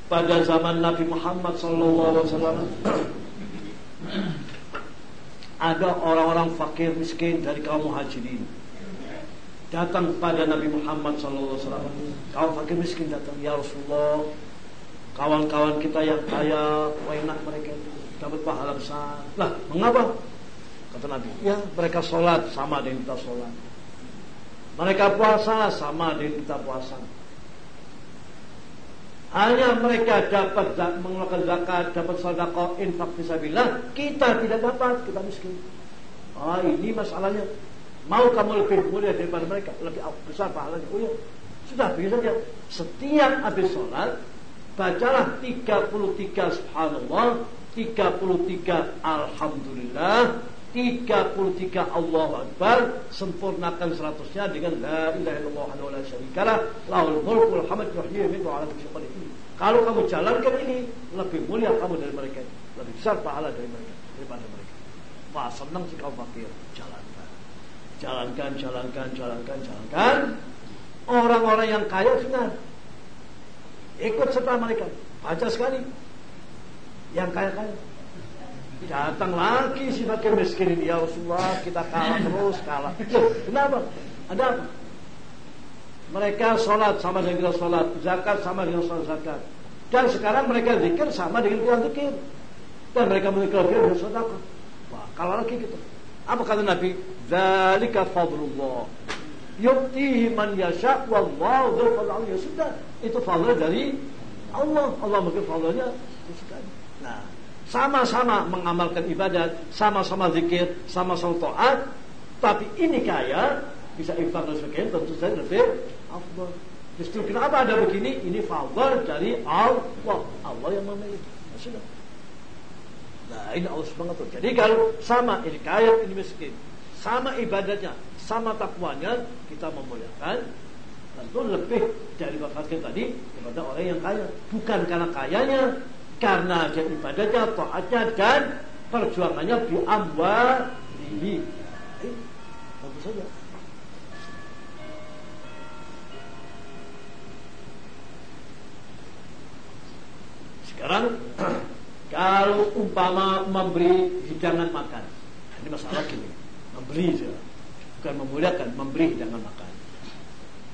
pada zaman Nabi Muhammad SAW ada orang-orang fakir miskin dari kaum muhajirin datang pada Nabi Muhammad SAW kaum fakir miskin datang ya Rasulullah kawan-kawan kita yang kaya enak mereka dapat pahala besar. Lah mengapa? kata Nabi. Ya mereka sholat sama dengan kita sholat. Mereka puasa sama dengan kita puasa hanya mereka dapat mengeluarkan zakat, dapat sedekah, infak fisabilillah, kita tidak dapat, kita miskin. Ah, ini masalahnya. Mau kamu lebih mulia daripada mereka, lebih besar pahalanya. Oh ya, sudah begitu saja. Setiap habis sholat, bacalah 33 subhanallah, 33 alhamdulillah, 33 Allah Akbar sempurnakan seratusnya dengan la ilaha illallah wa la syarikalah lahul mulku wal hamd yuhyi wa ala kulli ini. Kalau kamu jalankan ini lebih mulia kamu dari mereka, lebih besar pahala dari mereka daripada mereka. Wah senang sih kamu fakir, jalankan. Jalankan, jalankan, jalankan, jalankan. Orang-orang yang kaya dengar. Ikut serta mereka. Baca sekali. Yang kaya-kaya Datang lagi si fakir miskin ini ya Rasulullah kita kalah terus kalah. Kenapa? Ada apa? Mereka sholat sama dengan kita sholat, zakat sama dengan sholat zakat. Dan sekarang mereka zikir sama dengan kita zikir. Dan mereka memiliki dengan sedekah. Wah, kalau lagi gitu. Apa kata Nabi? Zalika fadlullah. Yuktihi man yasha wallahu dzul fadl ya sudah. Itu fadl dari Allah. Allah mungkin fadlnya sekali. Sama-sama mengamalkan ibadat, sama-sama zikir, sama-sama taat, tapi ini kaya bisa infak dan sebagainya tentu saja lebih afdal. Justru kenapa ada begini? Ini fadl dari Allah. Allah yang memiliki. Nah, sudah. Nah ini Allah wa Jadi kalau sama ini kaya ini miskin, sama ibadatnya, sama takwanya, kita memuliakan tentu lebih dari bakat tadi kepada orang yang kaya. Bukan karena kayanya, karena dia ibadahnya, taatnya dan perjuangannya ini Eh, tentu saja. Sekarang kalau umpama memberi hidangan makan, ini masalah gini, memberi saja. bukan memuliakan, memberi hidangan makan.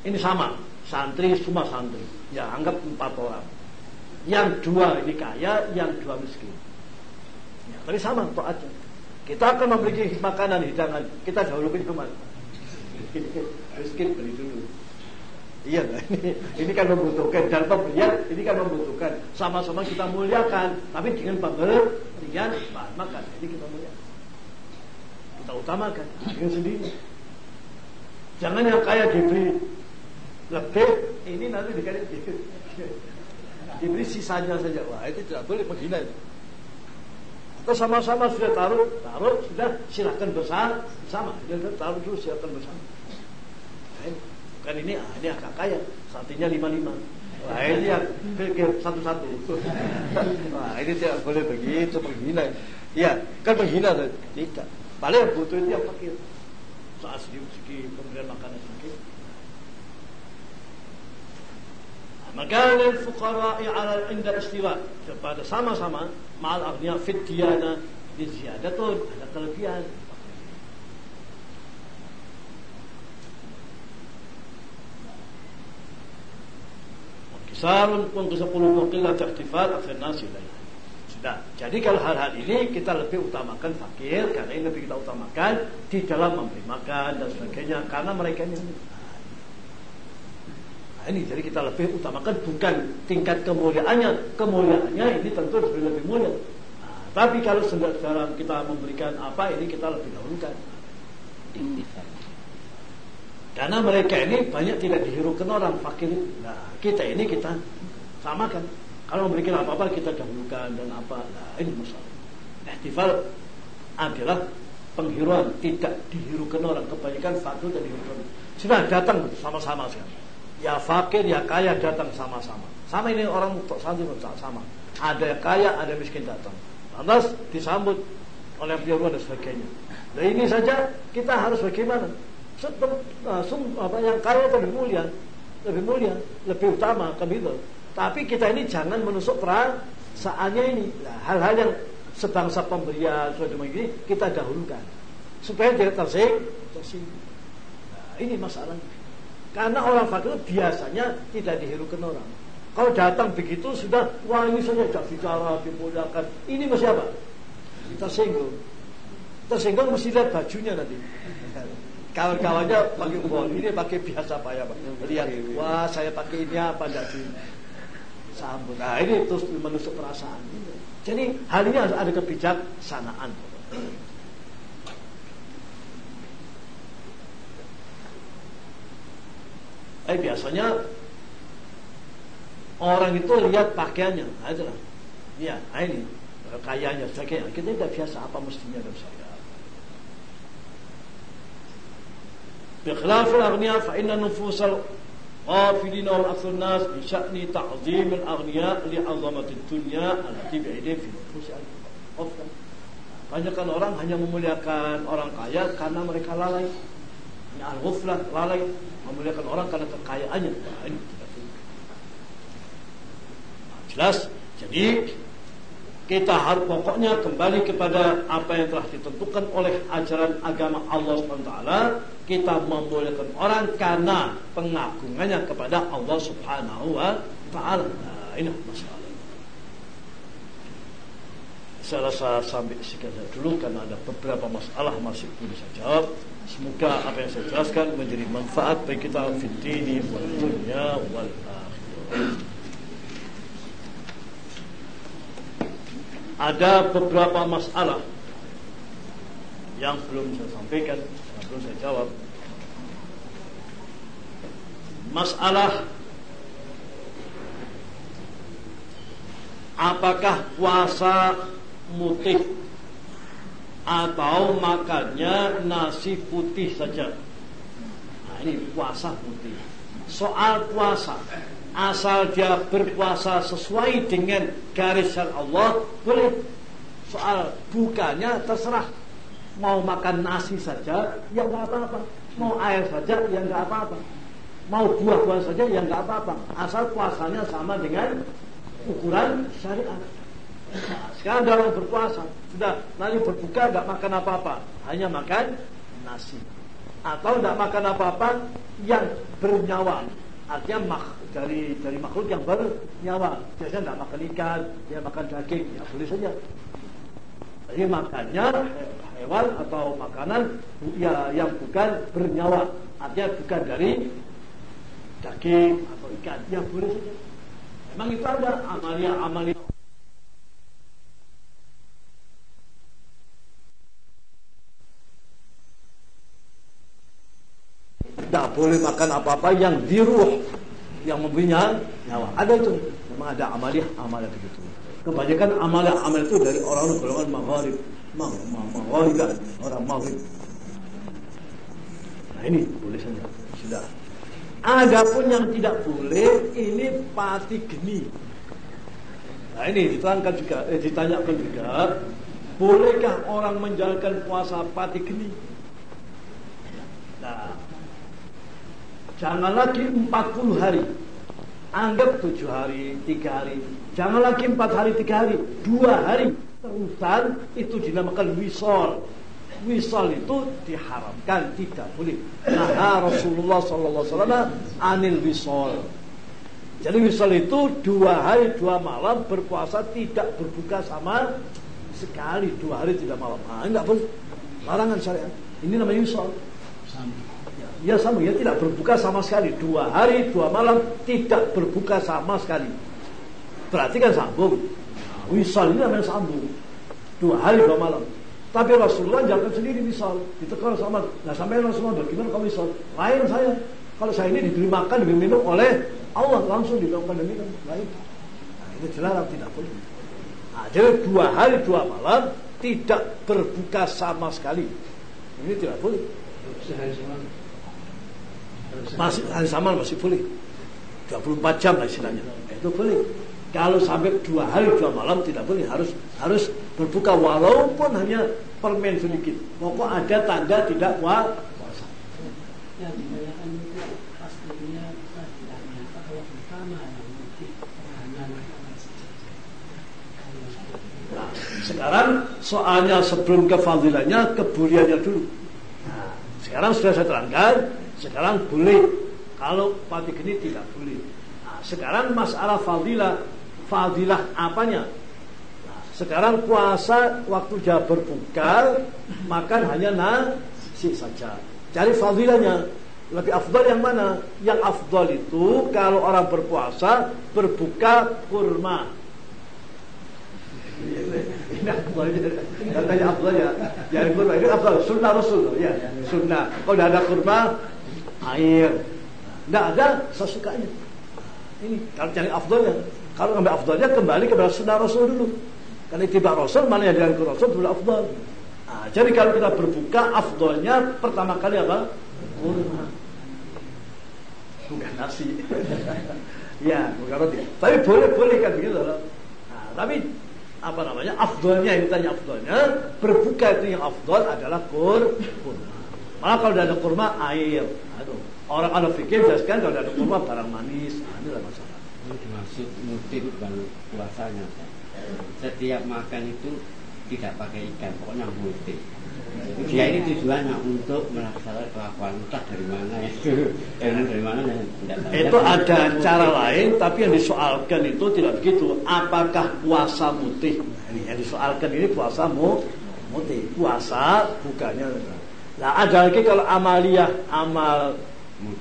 Ini sama, santri semua santri, ya anggap empat orang. Yang dua ini kaya, yang dua miskin. Ya, tapi sama aja. Kita akan memberi makanan hidangan, kita dahulukan ke mana? miskin beli dulu. Iya, ini, ini kan membutuhkan dan pemberian ini kan membutuhkan. Sama-sama kita muliakan, tapi dengan pemberian bahan makan. Ini kita muliakan. Kita utamakan dengan sendiri. Jangan yang kaya diberi lebih, ini nanti dikasih diberi sisanya saja. Wah itu tidak boleh menghina itu. Atau sama-sama sudah taruh, taruh sudah silakan besar sama. Sudah taruh dulu silakan bersama. Nah, kan ini ah, ini agak kaya satunya lima lima Wah ini yang satu-satu. Wah ini tidak boleh begitu menghina. Ya kan menghina tidak. Paling butuh itu yang fakir. Saat segi pemberian makanan sedikit. Maka lil fuqara ala inda istiwa. Kepada sama-sama mal agniya fit diyana di ziyadatun ada kelebihan. Sarun pun ke sepuluh mukilat ihtifal akhir nasi Sudah. Jadi kalau hal-hal ini kita lebih utamakan fakir karena ini lebih kita utamakan di dalam memberi makan dan sebagainya karena mereka ini Nah, ini jadi kita lebih utamakan bukan tingkat kemuliaannya, kemuliaannya ini tentu lebih lebih mulia. Nah, tapi kalau sekarang kita memberikan apa ini kita lebih dahulukan. Karena mereka ini banyak tidak dihiraukan orang fakir. Nah, kita ini kita samakan. Kalau memberikan apa-apa kita dahulukan dan apa. Nah, ini masalah. Ihtifal adalah penghiruan tidak dihirukan orang kebanyakan fakir dan dihirukan. Sudah datang sama-sama sekarang. Ya fakir ya kaya datang sama-sama. Sama ini orang santri sama. Ada yang kaya, ada yang miskin datang. Lantas disambut oleh pihak dan sebagainya. Nah ini saja kita harus bagaimana? Ah, apa yang kaya lebih mulia, lebih mulia, lebih utama kami itu. Tapi kita ini jangan menusuk perasaannya ini. Nah, hal-hal yang sebangsa pemberian semacam ini kita dahulukan supaya tidak tersing, tersinggung. Nah, ini masalahnya. Karena orang fakir biasanya tidak dihirukan orang. Kalau datang begitu sudah, wah ini saja tidak bicara, dimuliakan. Ini masih apa? Kita singgung. Tersinggung mesti lihat bajunya nanti kawan-kawannya pakai uang ini pakai biasa pak ya pak lihat wah saya pakai ini apa tidak di sambut nah ini terus menusuk perasaan jadi hal ini harus ada kebijaksanaan eh biasanya orang itu lihat pakaiannya nah itulah ya nah ini kayanya sebagainya kita tidak biasa apa mestinya dan saya بخلاف الأغنياء فإن نفوس الغافلين والأكثر الناس بشأن تعظيم الأغنياء لعظمة الدنيا التي بأيديهم في نفوس الغفلة Kebanyakan orang hanya memuliakan orang kaya karena mereka lalai. Ini al-ghuflah, lalai. Memuliakan orang karena kekayaannya. Nah, ini tidak nah, jelas. Jadi kita harus pokoknya kembali kepada apa yang telah ditentukan oleh ajaran agama Allah SWT kita membolehkan orang karena pengagungannya kepada Allah Subhanahu wa taala nah, ini masalah saya rasa sampai sekian dulu karena ada beberapa masalah masih belum saya jawab semoga apa yang saya jelaskan menjadi manfaat bagi kita fitini wal dunya wal akhirah ada beberapa masalah yang belum saya sampaikan, yang belum saya jawab. Masalah apakah puasa mutih atau makannya nasi putih saja. Nah, ini puasa putih. Soal puasa, asal dia berpuasa sesuai dengan garis Allah boleh. Soal bukanya terserah. Mau makan nasi saja ya nggak apa-apa. Mau air saja ya nggak apa-apa. Mau buah-buah saja ya nggak apa-apa. Asal puasanya sama dengan ukuran syariat sekarang dalam berpuasa sudah nanti berbuka nggak makan apa-apa. Hanya makan nasi. Atau tidak makan apa-apa yang bernyawa. Artinya mak dari dari makhluk yang bernyawa. Biasanya tidak makan ikan dia makan daging. Ya boleh saja. Jadi makannya hewan atau makanan ya yang bukan bernyawa. Artinya bukan dari daging atau ikan. Ya boleh saja. Memang itu ada amalia amalia tidak boleh makan apa-apa yang diruh yang mempunyai nyawa. Ada itu. Memang ada amaliah amalia begitu. Kebanyakan amalia amal itu dari orang golongan maghrib. Maghrib orang maghrib. Nah ini boleh saja sudah. Ada pun yang tidak boleh ini pati geni. Nah ini diterangkan juga eh, ditanyakan juga. Bolehkah orang menjalankan puasa pati geni? Nah Jangan lagi 40 hari. Anggap 7 hari, 3 hari. Jangan lagi 4 hari, 3 hari. 2 hari. Terusan itu dinamakan wisol. Wisol itu diharamkan, tidak boleh. Nah, Rasulullah SAW anil wisol. Jadi wisol itu dua hari dua malam berpuasa tidak berbuka sama sekali dua hari tidak malam. Nah, enggak boleh. Larangan syariat. Ini namanya wisol. Ya sama, ya tidak berbuka sama sekali. Dua hari, dua malam tidak berbuka sama sekali. Berarti kan sambung. Wisal ini namanya sambung. Dua hari, dua malam. Tapi Rasulullah jangan sendiri wisal. Ditekan sama, nah sampai Rasulullah, bagaimana kalau wisal? Lain saya. Kalau saya ini diberi makan, diberi minum oleh Allah. Langsung dilakukan dan minum. Lain. Nah, itu jelas tidak boleh. Nah, jadi dua hari, dua malam tidak berbuka sama sekali. Ini tidak boleh. Sehari semalam masih hari sama masih boleh. 24 jam lah istilahnya. Itu boleh. Kalau sampai dua hari dua malam tidak boleh. Harus harus berbuka walaupun hanya permen sedikit. Pokok ada tanda tidak puasa Nah, sekarang soalnya sebelum kefadilannya kebuliannya dulu. Nah, sekarang sudah saya terangkan sekarang boleh. Kalau pati geni tidak boleh. Nah, sekarang masalah fadilah. Fadilah apanya? Nah, sekarang puasa waktu dia berbuka makan hanya nasi saja. Cari fadilahnya. Lebih afdal yang mana? Yang afdal itu kalau orang berpuasa berbuka kurma. Ini afdal Katanya afdal ya. Yang kurma ini afdal. Sunnah Rasul ya. Sunnah. Kalau tidak ada kurma air. Tidak ada sesukanya. Ini kalau cari afdolnya. Kalau ngambil afdolnya kembali kepada sunnah Rasul dulu. Karena tiba Rasul mana yang dengan Rasul dulu afdol. Nah, jadi kalau kita berbuka afdolnya pertama kali apa? Kurma. Bukan nasi. ya, bukan roti. Tapi boleh-boleh kan begitu. Nah, tapi apa namanya afdolnya yang tanya afdolnya berbuka itu yang afdol adalah kurma. Malah kalau ada kurma air. Orang kalau fikir jelaskan kalau ada kurma barang manis. Nah, inilah masalah. Ini dimaksud dan puasanya. setiap makan itu tidak pakai ikan, pokoknya putih. Dia ini tujuannya untuk melaksanakan kelakuan entah dari mana itu, dari mana tidak tahu. Itu ada cara lain, tapi yang disoalkan itu tidak begitu. Apakah puasa mutih? Ini yang disoalkan ini puasa mu, mutih. Puasa bukannya. Nah ada lagi kalau amalia, amal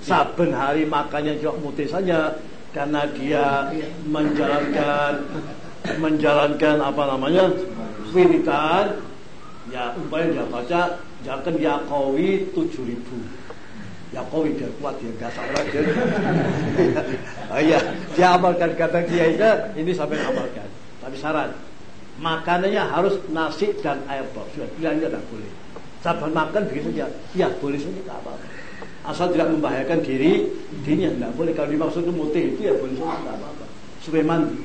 saben hari makannya juga mutih saja karena dia menjalankan menjalankan apa namanya wiridan. Ya umpamanya dia baca jangan ya kawi tujuh ribu. Ya kawi biar kuat dia nggak salah dia oh dia amalkan. Kata dia ini sampai amalkan. Tapi syarat makanannya harus nasi dan air box sudah pilihannya tidak boleh. Sabar makan begitu saja. Ya boleh saja tidak apa-apa asal tidak membahayakan diri dirinya tidak boleh kalau dimaksud itu mutih itu ya boleh saja tidak apa-apa supaya mandi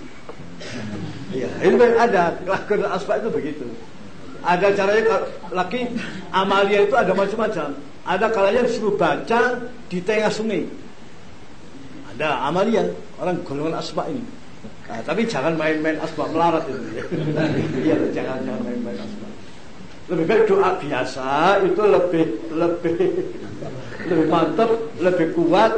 Iya, ini ada kelakuan asbab itu begitu. Ada caranya laki amalia itu ada macam-macam. Ada kalanya disuruh baca di tengah sungai. Ada amalia orang golongan asbab ini. Nah, tapi jangan main-main asbab melarat itu. Iya, jangan jangan main-main asbab. Lebih baik doa biasa itu lebih lebih lebih mantap, lebih kuat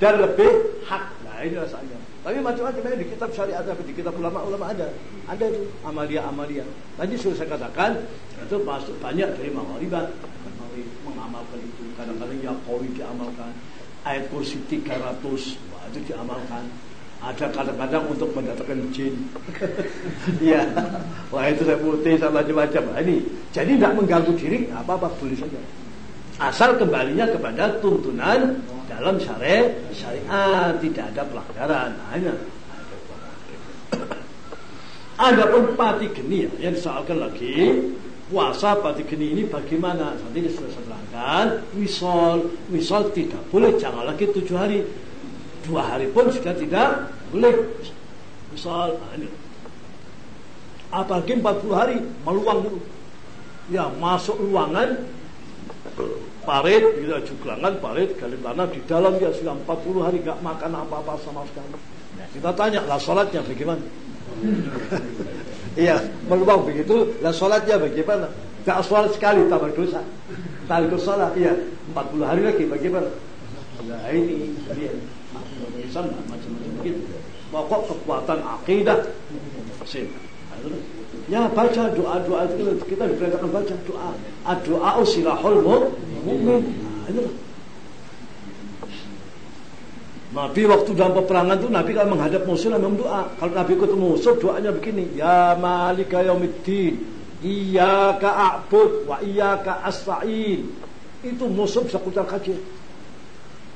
dan lebih hak. Nah ini rasanya. Tapi macam-macam di kitab syariat di kitab ulama-ulama ada. Ada itu amalia-amalia. Tadi sudah saya katakan itu masuk banyak dari maghribat mengamalkan itu. Kadang-kadang ya kawi diamalkan. Ayat kursi 300 wah, itu diamalkan. Ada kadang-kadang untuk mendatangkan jin. Iya. Wah itu saya putih sama macam-macam. Nah, ini jadi tidak mengganggu diri, apa-apa boleh saja. Asal kembalinya kepada tuntunan dalam syariat, syariat tidak ada pelanggaran. Hanya ada pun pati geni yang disoalkan lagi puasa pati geni ini bagaimana? Nanti sudah saya terangkan. Wisol, tidak boleh. Jangan lagi tujuh hari, dua hari pun sudah tidak boleh. Wisol, nah. Apalagi 40 hari meluang dulu. Ya masuk ruangan parit gitu juglangan parit gali tanah di dalam dia sudah 40 hari gak makan apa-apa sama sekali. Kita tanya lah sholatnya bagaimana? Iya meluang begitu lah sholatnya bagaimana? Gak sholat sekali tambah dosa. Tambah sholat iya. 40 hari lagi bagaimana? Nah ini dia macam-macam begitu. Pokok kekuatan akidah Ya baca doa-doa itu kita diperintahkan baca doa. Doa usilahul mukmin. Nah, Nabi waktu dalam peperangan itu Nabi kalau menghadap musuh Nabi berdoa. Kalau Nabi ketemu musuh doanya begini, Ya Malika Yaumiddin, Iyaka a'bud wa iyaka asta'in. Itu musuh bisa kacir.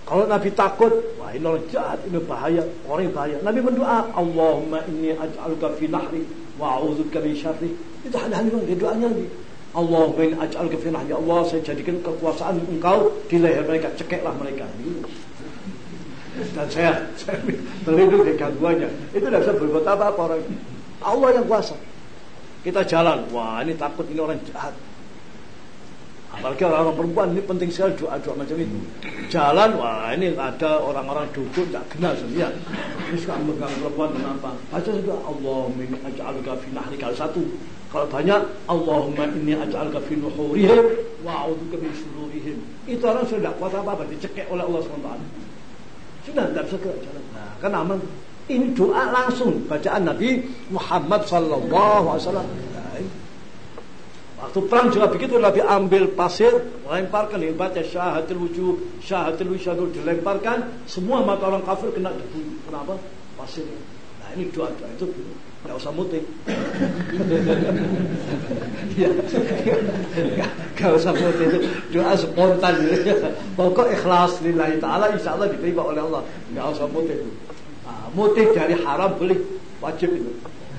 Kalau Nabi takut, wah ini orang jahat, ini bahaya, orang bahaya. Nabi berdoa, Allahumma inni aj'aluka fi nahri wa a'udzubika min syarri. Itu hal-hal yang dia doanya lagi. Allahumma inni aj'aluka fi nahri. Ya Allah, saya jadikan kekuasaan engkau di leher mereka, cekeklah mereka. Dan saya, saya terlindung dari gangguannya. Itu tidak bisa berbuat apa-apa orang. Allah yang kuasa. Kita jalan, wah ini takut ini orang jahat. Apalagi orang-orang perempuan ini penting sekali doa-doa macam itu. Jalan, wah ini ada orang-orang duduk tak kenal ya. Ini suka megang perempuan kenapa? Baca juga Allahumma inni aj'aluka fi nahri kalau satu. Kalau banyak Allahumma inni aj'aluka fi nuhurihim wa a'udzubika min syururihim. Itu orang sudah kuat apa-apa dicekek oleh Allah SWT. Sudah tidak bisa ke jalan. Nah, kan aman. Ini doa langsung bacaan Nabi Muhammad sallallahu alaihi wasallam. Waktu perang juga begitu Nabi ambil pasir, lemparkan hebatnya syahatul wujud, syahatul wujud dilemparkan, semua mata orang kafir kena debu. Kenapa? Pasir. Nah ini doa-doa itu tidak usah muting. ya, gak usah muting itu doa spontan. Pokok ikhlas lillahi ta'ala insya Allah diterima oleh Allah. Gak usah muting. Nah, muting dari haram boleh, wajib itu.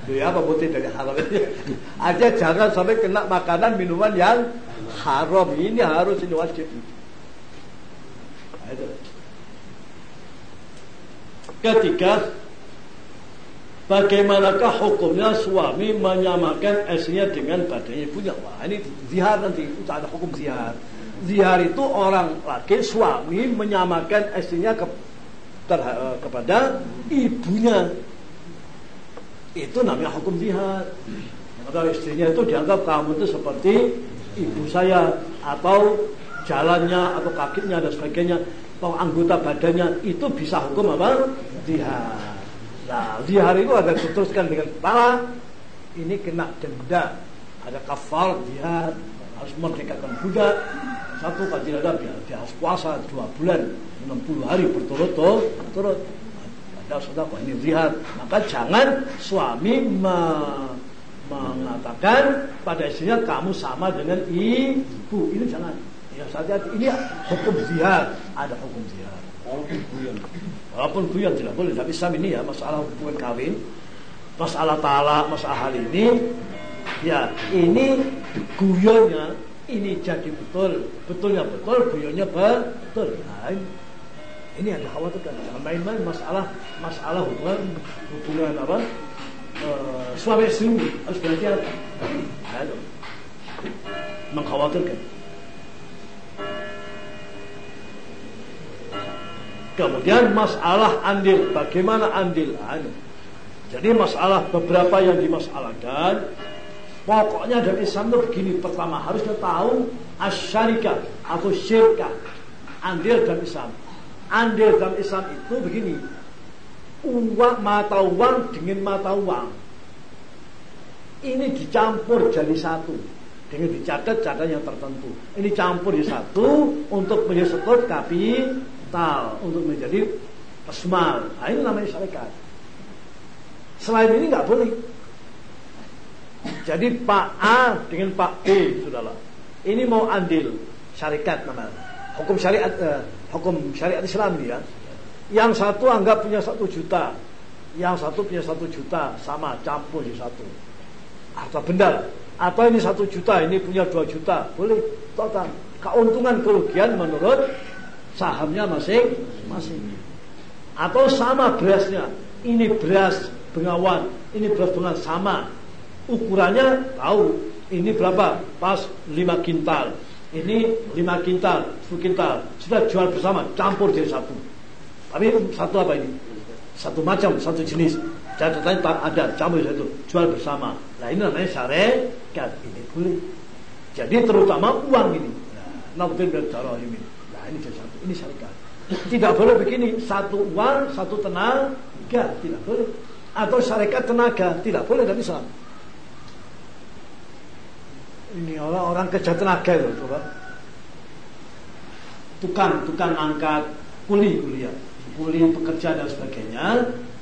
Ya apa putih dari haram? Aja jangan sampai kena makanan minuman yang haram. Ini harus ini wajib. Nah, Ketiga, bagaimanakah hukumnya suami menyamakan istrinya dengan badannya ibunya? Wah, ini zihar nanti itu ada hukum zihar. Zihar itu orang laki suami menyamakan istrinya ke, ter, kepada ibunya itu namanya hukum jihad. Maka istrinya itu dianggap kamu itu seperti ibu saya atau jalannya atau kakinya dan sebagainya atau anggota badannya. Itu bisa hukum apa? Jihad. Nah jihad itu ada diteruskan dengan kepala ini kena denda. Ada kafal jihad harus merdekakan budak. Satu kalau tidak ada dia, harus puasa dua bulan 60 hari berturut-turut ada sedekah ini jihad maka jangan suami me mengatakan pada istrinya kamu sama dengan ibu. Ini jangan. Ya saja ini hukum jihad. Ada hukum jihad. Walaupun guyon. Walaupun guyon tidak boleh. Tapi Islam ini ya masalah hubungan kawin masalah talak masalah hal ini. Ya ini guyonnya ini jadi betul, betulnya betul, guyonnya betul. Nah, ini ada khawatirkan jangan main-main masalah masalah hubungan hubungan apa e, suami istri harus berhati-hati. Nah, mengkhawatirkan. Kemudian masalah andil, bagaimana andil? Nah, jadi masalah beberapa yang dimasalahkan Pokoknya dalam Islam begini. Pertama harus kita tahu asyarikah atau syirkah. Andil dalam Islam. Andil dalam Islam itu begini. Uang mata uang dengan mata uang. Ini dicampur jadi satu. Dengan dicatat catat yang tertentu. Ini campur di satu untuk menjadi sekut kapital. Untuk menjadi pesmal. Nah, ini namanya syarikat. Selain ini nggak boleh. Jadi Pak A dengan Pak B, sudahlah. Ini mau andil syarikat namanya. Hukum syariat, eh, hukum syariat Islam ya. Yang satu anggap punya satu juta, yang satu punya satu juta, sama campur di satu. Atau benda, atau ini satu juta, ini punya dua juta, boleh total. Keuntungan kerugian menurut sahamnya masing-masing. Atau sama berasnya, ini beras bengawan, ini beras bengawan sama, ukurannya tahu ini berapa pas 5 kintal ini 5 kintal 10 kintal. Sudah jual bersama campur jadi satu. Tapi satu apa ini? Satu macam satu jenis. Catatannya tak ada campur satu. Jual bersama. Nah ini namanya syarikat. Ini boleh. Jadi terutama uang ini. Nah ini. Nah ini jadi satu. Ini syarikat. Tidak boleh begini. Satu uang satu tenaga. Tidak boleh. Atau syarikat tenaga. Tidak boleh dalam Islam ini orang-orang kerja tenaga itu coba. Tukang tukang angkat kuli kuliah kuli pekerja dan sebagainya.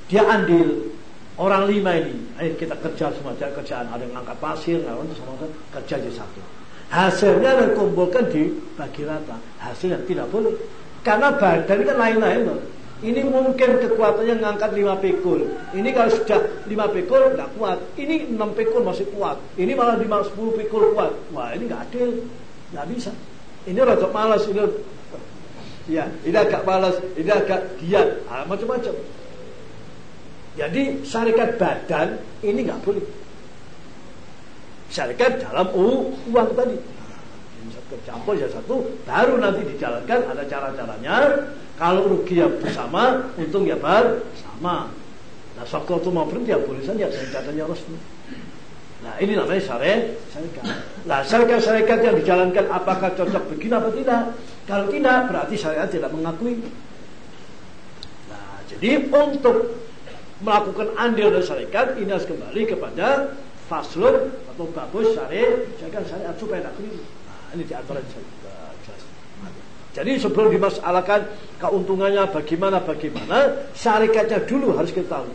Dia andil orang lima ini. Ayo kita kerja semua dia kerjaan. Ada yang angkat pasir ada yang semua kerja di satu. Hasilnya dikumpulkan di bagi rata. Hasilnya tidak boleh. Karena badan kan lain-lain loh ini mungkin kekuatannya ngangkat lima pikul. Ini kalau sudah lima pikul nggak kuat. Ini enam pikul masih kuat. Ini malah lima sepuluh pikul kuat. Wah ini nggak adil, nggak bisa. Ini rada malas ini. Ya, ini agak malas, ini agak giat, ah, macam-macam. Jadi syarikat badan ini nggak boleh. Syarikat dalam uang tadi. Campur ya satu, baru nanti dijalankan ada cara-caranya kalau rugi ya bersama, untung ya bersama. Nah, waktu itu mau berhenti ya boleh saja catanya resmi. Nah, ini namanya syariat syarikat. Nah, syarikat-syarikat yang dijalankan apakah cocok begini apa tidak? Kalau tidak, berarti syariat tidak mengakui. Nah, jadi untuk melakukan andil dari syarikat ini harus kembali kepada faslur atau babus syariat syariat supaya tidak keliru. Nah, ini di antara syariat. Jadi sebelum dimasalahkan keuntungannya bagaimana bagaimana, syarikatnya dulu harus kita tahu.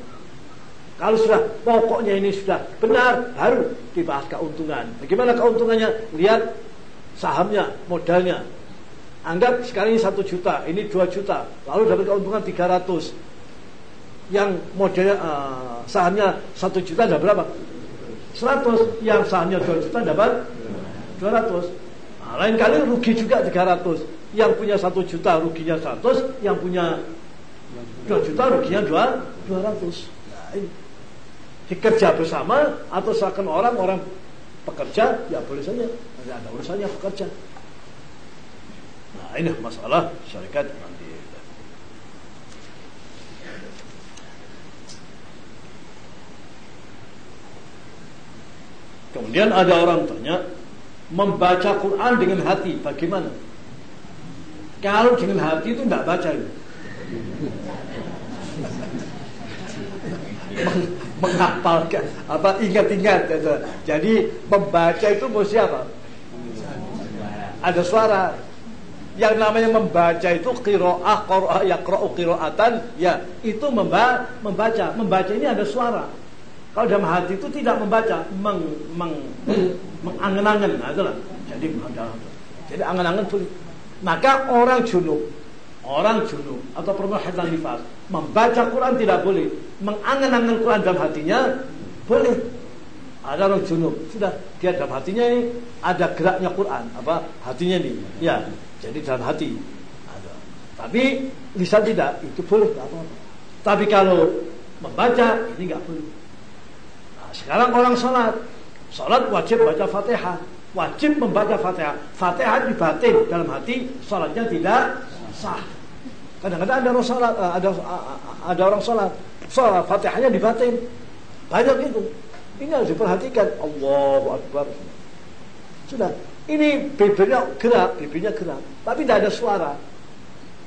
Kalau sudah pokoknya ini sudah benar, baru dibahas keuntungan. Bagaimana keuntungannya? Lihat sahamnya, modalnya. Anggap sekarang ini satu juta, ini dua juta, lalu dapat keuntungan 300. Yang modalnya uh, sahamnya satu juta ada berapa? 100. Yang sahamnya dua juta dapat 200. Nah, lain kali rugi juga 300 yang punya satu juta ruginya 100 yang punya 2 juta ruginya 2 200 nah, ini. dikerja bersama atau seakan orang orang pekerja ya boleh saja. Tidak ada urusannya pekerja. Nah ini masalah syarikat nanti. Kemudian ada orang tanya, membaca Quran dengan hati. Bagaimana? Kalau dengan hati itu tidak baca itu. menghafalkan apa? Ingat-ingat gitu. jadi membaca itu mesti apa ada suara. Yang namanya membaca itu kiroah qiraah yaqra'u qiraatan ya itu memba membaca. Membaca ini ada suara kalau dalam hati itu tidak membaca meng, meng, mengangen-angen. Nah, jadi jadi angen-angen tulis maka orang junub orang junub atau perempuan haid nifas membaca Quran tidak boleh. Mengangen-angen Quran dalam hatinya boleh. Ada orang junub sudah. Dia dalam hatinya ini ada geraknya Quran. Apa? Hatinya ini. Ya. Jadi dalam hati. Ada. Tapi lisan tidak. Itu boleh apa, -apa. tapi kalau membaca ini nggak boleh sekarang orang sholat sholat wajib baca fatihah wajib membaca Fatihah. Fatihah dibatin dalam hati, sholatnya tidak sah. Kadang-kadang ada orang sholat, eh, ada ada orang sholat, sholat Fatihahnya dibatin. Banyak itu. Ini harus diperhatikan. Allahu Akbar. Sudah. Ini bibirnya gerak, bibirnya gerak, tapi tidak ada suara.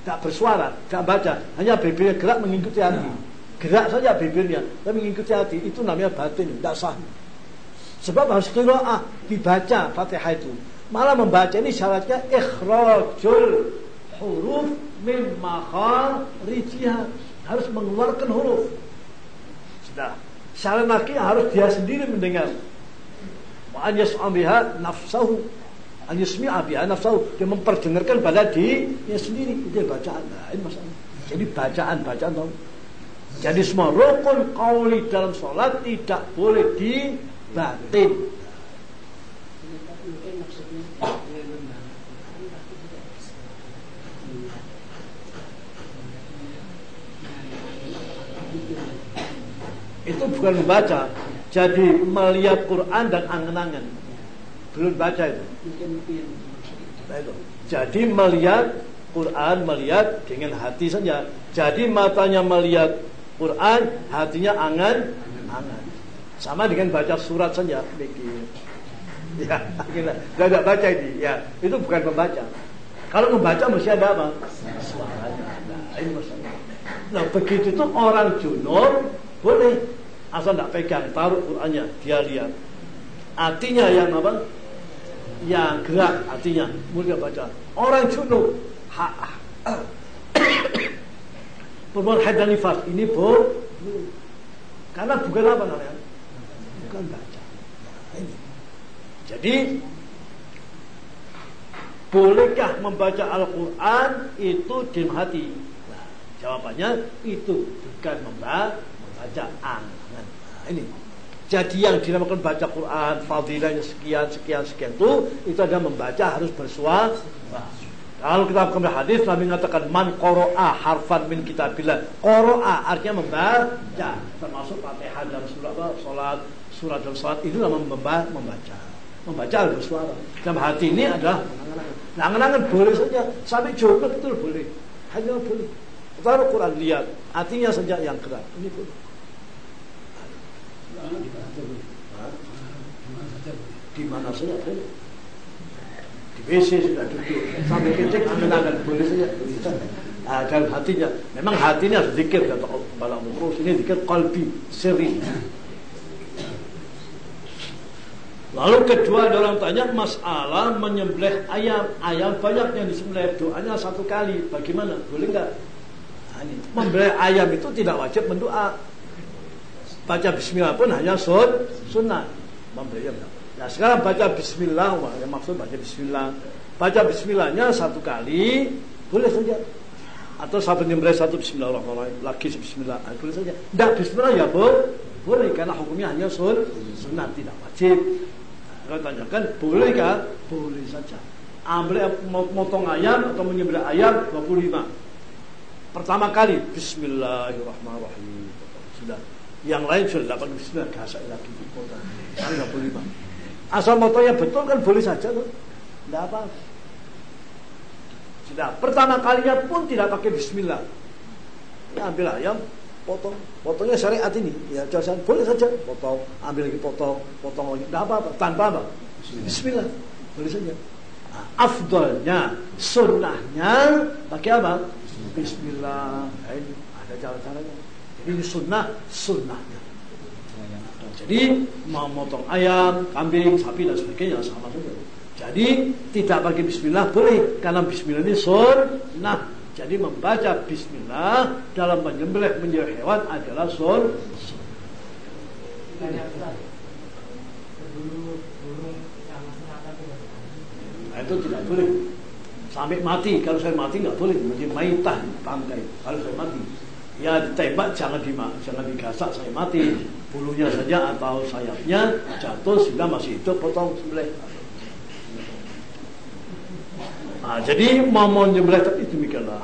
Tidak bersuara, tidak baca. Hanya bibirnya gerak mengikuti hati. Gerak saja bibirnya, tapi mengikuti hati. Itu namanya batin, tidak sah. Sebab harus qiraah dibaca Fatihah itu. Malah membaca ini syaratnya ikhrajul huruf min makharijiha. Harus mengeluarkan huruf. Sudah. Syarat lagi harus dia sendiri mendengar. Wa an biha nafsahu. An yusmi'a biha nafsahu. Dia memperdengarkan pada dirinya sendiri. Itu bacaan. Nah, masalah. Jadi bacaan, bacaan tahu. Jadi semua rukun kauli dalam sholat tidak boleh di batin itu bukan membaca jadi melihat Quran dan angen-angen belum baca itu. Itu jadi melihat Quran melihat dengan hati saja. Jadi matanya melihat Quran hatinya angan angan sama dengan baca surat saja mikir. Ya, akhirnya tidak baca ini. Ya, itu bukan membaca. Kalau membaca mesti ada apa? Suaranya. Nah, ini masalah. Nah, begitu itu orang junub boleh asal tidak pegang, taruh Qurannya, dia lihat. Artinya yang apa? Yang gerak artinya, mulia baca. Orang junub, ha, perempuan haid dan nifas ini bu, karena bukan apa namanya? bukan baca. Jadi bolehkah membaca Al-Quran itu di hati? Nah, jawabannya itu bukan membaca angan. Nah, ini. Jadi yang dinamakan baca Quran, fadilahnya sekian, sekian, sekian itu, itu ada membaca harus bersuara. Kalau kita kembali hadis Nabi mengatakan man qara'a harfan min kitabillah. Qara'a artinya membaca termasuk Fatihah dalam surah apa? Salat, surat dan salat itu namanya membaca. Membaca harus bersuara. Dalam hati ini adalah angan-angan. boleh saja. Sampai joget itu boleh. Hanya boleh. Taruh Quran lihat. Artinya saja yang gerak. Ini boleh. Di mana saja boleh. WC sudah duduk. Sampai angan-angan boleh saja. Nah, dalam hatinya. Memang hatinya harus zikir kata Allah. Ini zikir kalbi, seri. Lalu kedua orang tanya masalah menyembelih ayam. Ayam banyak yang disembelih doanya satu kali. Bagaimana? Boleh nggak? Nah, Membelih ayam itu tidak wajib mendoa. Baca Bismillah pun hanya sun, sunnah. Membelih ayam. Nah sekarang baca Bismillah. Wah, yang maksud baca Bismillah. Baca Bismillahnya satu kali boleh saja. Atau satu menyembelih satu Bismillahirrahmanirrahim lagi Bismillah. Nah, boleh saja. Tidak Bismillah ya boleh. Boleh karena hukumnya hanya sun, sunnah tidak wajib. Kalau tanyakan, bolehkah? Boleh saja. Ambil motong ayam atau menyembelih ayam 25. Pertama kali Bismillahirrahmanirrahim. Sudah. Yang lain sudah dapat bismillah gasak lagi potong. 25. Asal motongnya betul kan boleh saja tuh. Tidak apa. Sudah. Pertama kalinya pun tidak pakai bismillah. Ya, ambil ayam, potong. Potongnya syariat ini. Ya jangan boleh saja potong, ambil lagi potong, potong lagi. Tidak apa-apa, tanpa apa? Bismillah. Boleh saja. Nah, afdolnya, sunnahnya pakai apa? Bismillah. Nah, ini ada cara-caranya. Jadi ini sunnah, sunnahnya. Jadi mau motong ayam, kambing, sapi dan sebagainya sama saja. Jadi tidak pakai Bismillah boleh karena Bismillah ini sunnah. Jadi membaca bismillah dalam menyembelih menyembelih hewan adalah sun. Nah, itu tidak boleh sampai mati. Kalau saya mati nggak boleh menjadi maitah tangkai. Kalau saya mati, ya ditembak jangan di jangan digasak saya mati. Bulunya saja atau sayapnya jatuh sehingga masih hidup potong sembelih. Nah, jadi mau menyembelih itu demikianlah.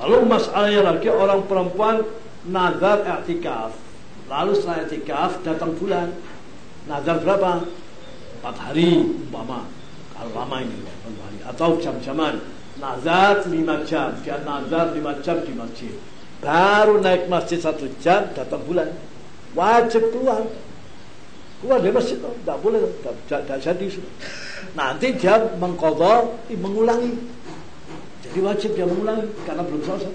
Lalu masalahnya lagi orang perempuan nazar i'tikaf. Lalu setelah i'tikaf datang bulan. Nazar berapa? Empat hari umpama. Kalau lama ini. Atau jam-jaman. Nazar lima jam. Dia nazar lima jam di masjid. Baru naik masjid satu jam datang bulan. Wajib keluar keluar dari masjid tidak boleh tidak jadi nanti dia mengkodok mengulangi jadi wajib dia mengulangi karena belum selesai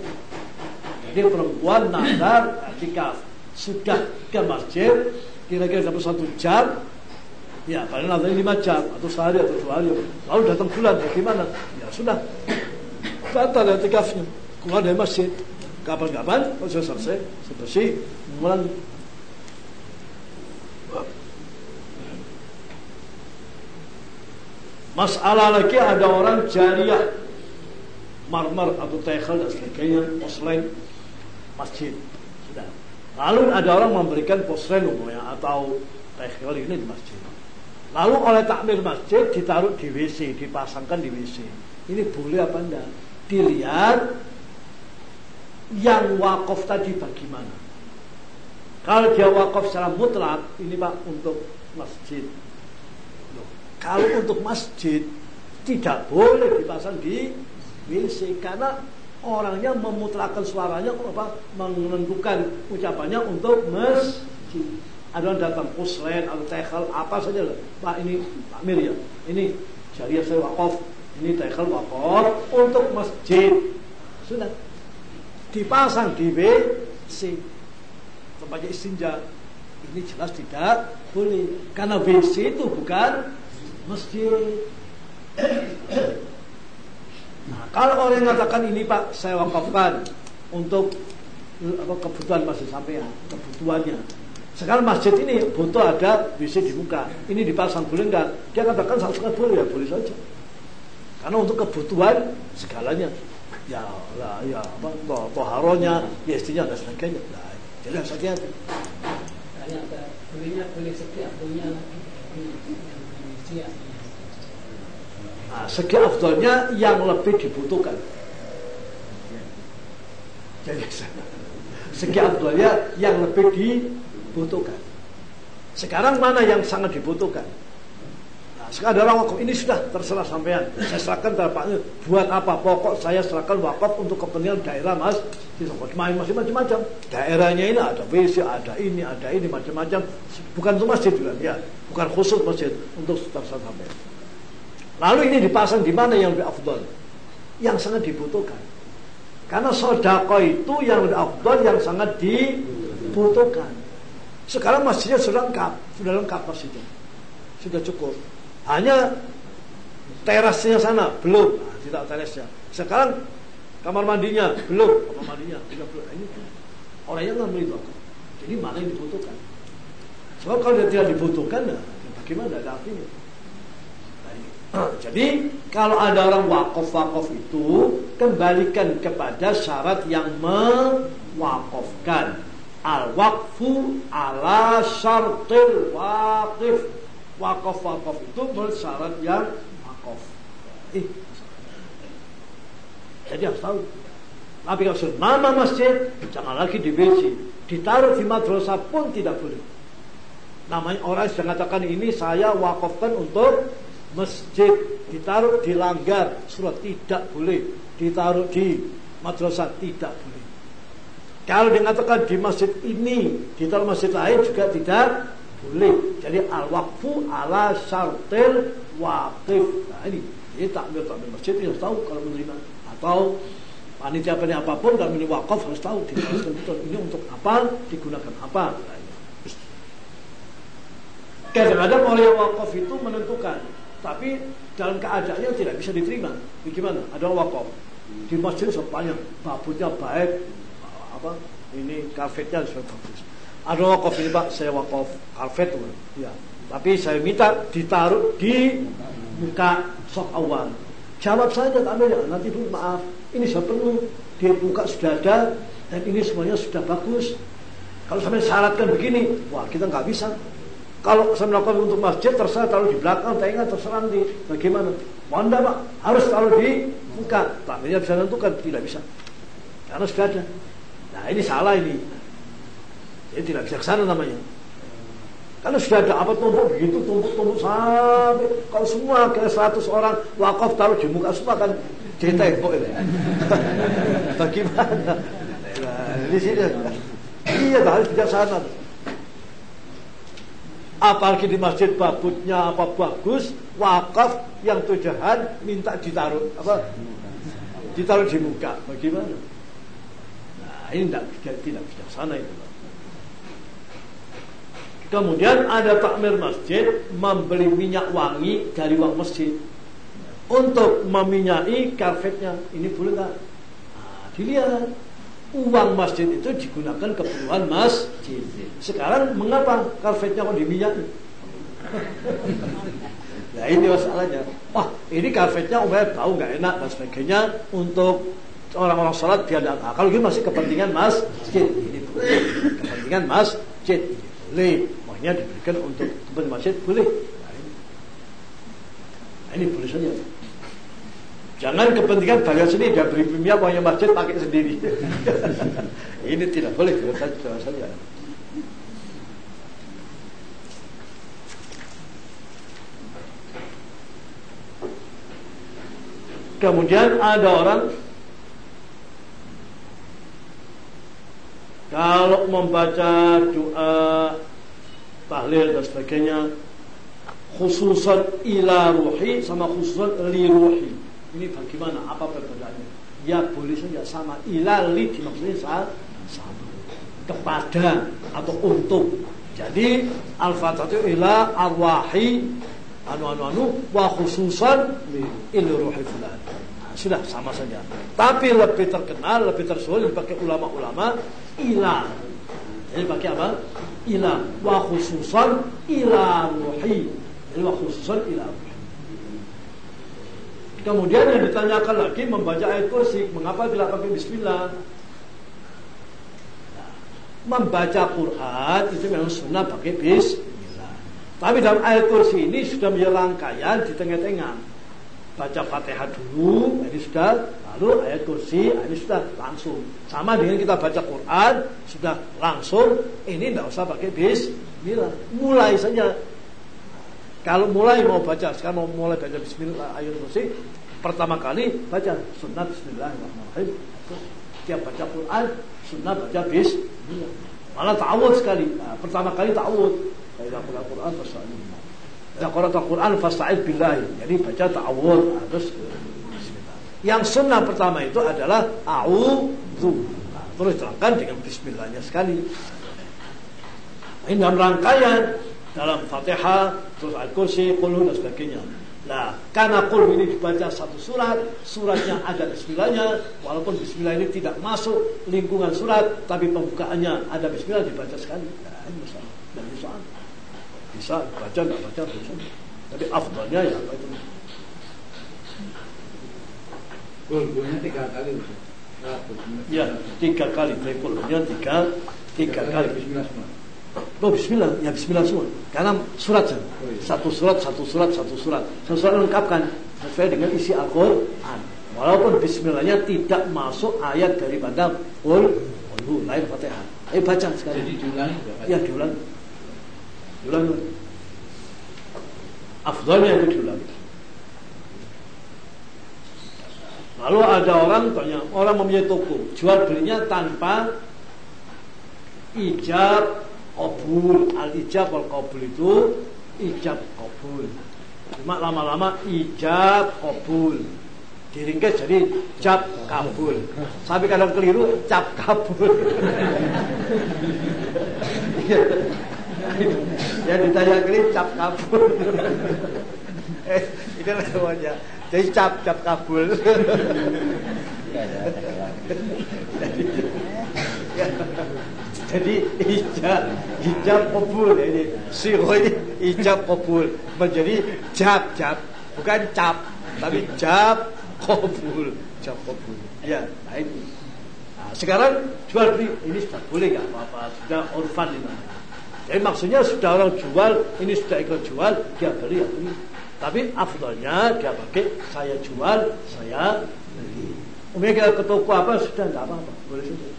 jadi perempuan nazar ketika sudah ke masjid kira-kira satu jam ya paling nazar lima jam atau sehari atau dua hari. Lalu datang bulan ya gimana? Ya sudah. Batal ya tikafnya. Keluar dari masjid. Kapan-kapan sudah selesai? Selesai mengulangi Masalah lagi ada orang jariah. Marmer atau tekhel dan sebagainya, porselen masjid. Sudah. Lalu ada orang memberikan porselen umumnya atau tekhel ini di masjid. Lalu oleh takmir masjid ditaruh di WC, dipasangkan di WC. Ini boleh apa enggak? Dilihat yang wakaf tadi bagaimana. Kalau dia wakaf secara mutlak, ini Pak untuk masjid kalau untuk masjid tidak boleh dipasang di WC karena orangnya memutlakan suaranya apa menentukan ucapannya untuk masjid. Ada yang datang puslen atau tekhel apa saja lah. Pak ini Pak Mir ya. Ini syariah saya wakaf. Ini tekhel wakaf untuk masjid. Sudah dipasang di WC tempatnya istinja. Ini jelas tidak boleh karena WC itu bukan masjid. Nah, kalau orang yang mengatakan ini Pak, saya wakafkan untuk apa kebutuhan masjid sampai kebutuhannya. Sekarang masjid ini butuh ada WC di muka. Ini dipasang boleh enggak? Dia katakan sangat boleh ya, boleh saja. Karena untuk kebutuhan segalanya. Ya, lah, ya, apa, toharonya, ya istrinya dan sebagainya. Nah, saja. Bolehnya boleh setiap punya Nah, segi afdolnya yang lebih dibutuhkan. Jadi segi afdolnya yang lebih dibutuhkan. Sekarang mana yang sangat dibutuhkan? Nah, sekarang ada wakaf ini sudah terserah sampean. Saya serahkan bapaknya buat apa? Pokok saya serahkan wakaf untuk kepentingan daerah mas. Main masih macam-macam. Daerahnya ini ada WC, ada ini, ada ini macam-macam. Bukan untuk masjid ya bukan khusus masjid untuk terserah sampai. Lalu ini dipasang di mana yang lebih afdol? Yang sangat dibutuhkan. Karena sodako itu yang lebih afdol yang sangat dibutuhkan. Sekarang masjidnya sudah lengkap, sudah lengkap masjidnya, sudah cukup. Hanya terasnya sana belum, nah, tidak terasnya. Sekarang kamar mandinya belum, kamar mandinya tidak belum. Nah, ini orangnya nggak itu. Jadi mana yang dibutuhkan? Sebab kalau dia tidak dibutuhkan, nah, bagaimana ada artinya? Nah, jadi kalau ada orang wakaf-wakaf itu kembalikan kepada syarat yang mewakafkan. Al-wakfu ala syartil wakif. Wakaf-wakaf itu bersyarat yang wakaf. Eh, jadi harus tahu. Tapi kalau nama masjid, jangan lagi di WC. Ditaruh di madrasah pun tidak boleh namanya orang yang mengatakan ini saya wakafkan untuk masjid ditaruh di langgar surat tidak boleh ditaruh di madrasah tidak boleh. Kalau dikatakan di masjid ini, di dalam masjid lain juga tidak boleh. Jadi al-waqfu ala syartil waqif. Nah ini, ini takmir takmir masjid harus tahu kalau menerima atau panitia panitia apa pun kalau ini wakaf harus tahu dijelaskan betul ini untuk apa digunakan apa. Nah, Kadang-kadang oleh wakaf itu menentukan, tapi dalam keadaannya tidak bisa diterima. Bagaimana? Ada wakaf di masjid sepanjang babutnya baik, apa ini karpetnya sudah bagus. Ada wakaf ini pak, saya wakaf karpet ya. Tapi saya minta ditaruh di muka sok awal. Jawab saja tak ya, nanti dulu maaf. Ini saya penuh di muka sudah ada dan ini semuanya sudah bagus. Kalau sampai syaratkan begini, wah kita nggak bisa. Kalau saya melakukan untuk masjid terserah taruh di belakang, tengah terserah nanti bagaimana. Wanda pak harus taruh di muka. Takmirnya bisa tentukan tidak bisa karena sudah ada. Nah ini salah ini. Ini tidak bisa ke sana namanya. Karena sudah ada apa tumpuk begitu tumpuk-tumpuk sampai kalau semua ke 100 orang wakaf taruh di muka semua kan jadi tembok ini. Bagaimana? Nah, di sini iya harus bijaksana apalagi di masjid babutnya apa bagus wakaf yang tujuan minta ditaruh apa ditaruh di muka bagaimana ini tidak tidak bijaksana itu kemudian ada takmir masjid membeli minyak wangi dari uang masjid untuk meminyai karpetnya ini boleh nggak nah, dilihat uang masjid itu digunakan keperluan masjid. Sekarang mengapa karpetnya kok diminyaki? nah ini masalahnya. Wah ini karpetnya umpamanya bau nggak enak dan sebagainya untuk orang-orang sholat biar nah, kalau gitu masih kepentingan masjid. Ini kepentingan masjid. Boleh. Makanya diberikan untuk kepentingan masjid boleh. Nah ini, nah, ini boleh saja. Jangan kepentingan bayar sendiri, dia beri punya punya masjid pakai sendiri. Ini tidak boleh, tidak saja. Kemudian ada orang kalau membaca doa tahlil dan sebagainya khususan ila ruhi sama khususan li ruhi ini bagaimana? Apa perbedaannya? Ya boleh saja sama. Ilali dimaksudnya sama. Kepada atau untuk. Jadi al-fatihah itu ila arwahi anu anu anu wa khususan ila ruhi fulan. Sudah sama saja. Tapi lebih terkenal, lebih tersuul dipakai ulama-ulama ila. Jadi pakai apa? Ila wa khususan ila ruhi. Jadi wa khususan ila ruhi. Kemudian yang ditanyakan lagi membaca ayat kursi, mengapa tidak pakai bismillah? Membaca Quran itu memang sunnah pakai bismillah. Tapi dalam ayat kursi ini sudah menjadi rangkaian di tengah-tengah. Baca Fatihah dulu, ini sudah, lalu ayat kursi, ini sudah langsung. Sama dengan kita baca Quran, sudah langsung, ini tidak usah pakai bismillah. Mulai saja kalau mulai mau baca, sekarang mau mulai baca Bismillah ayat kursi, pertama kali baca sunnah Bismillahirrahmanirrahim. Tiap baca Quran, sunnah baca Bismillah. Malah ta'awud sekali. Nah, pertama kali ta'awud. Baca Quran, fasa'id Baca Quran, fasa'id billahi. Jadi baca ta'awud. Nah, terus Bismillah. Yang sunnah pertama itu adalah a'udhu. Nah, terus terangkan dengan Bismillahnya sekali. Ini dalam rangkaian dalam Fatihah, terus Al-Kursi, Qulhu dan sebagainya. Nah, karena Qul ini dibaca satu surat, suratnya ada bismillahnya, walaupun bismillah ini tidak masuk lingkungan surat, tapi pembukaannya ada bismillah dibaca sekali. Nah, ini masalah. Bisa. Baca, nggak baca, bisa. Tapi afdalnya ya apa itu? Qulnya tiga kali. Ya, tiga kali. Qulnya tiga, tiga kali. Bismillah semua. Oh bismillah, ya bismillah semua. Karena surat saja. Satu surat, satu surat, satu surat. Satu surat lengkapkan sesuai dengan isi Al-Quran. Walaupun bismillahnya tidak masuk ayat daripada Qul lain Fatihah. Ayo baca sekali. Jadi diulangi Ya diulangi. Diulangi. Afdalnya itu diulangi. Lalu ada orang tanya, orang mempunyai toko, jual belinya tanpa ijab kabul. Al ijab al kabul itu ijab kabul. Cuma lama-lama ijab kabul. Diringkes jadi cap kabul. Sampai kadang keliru cap kabul. ya ditanya keliru cap kabul. eh, itu namanya. Jadi cap cap kabul. jadi, ya, jadi hijab hijab kabul. Ini siro ini hijab kabul. Menjadi jab jab. Bukan cap tapi jab kabul. Jab kabul. Ya nah ini nah, sekarang jual beli. Ini sudah boleh nggak? Apa-apa. Sudah orfan ini jadi maksudnya sudah orang jual ini sudah ikut jual dia beli ya beli tapi afdalnya dia pakai saya jual, saya beli. Umumnya kita ke toko apa sudah tidak apa-apa, boleh saja.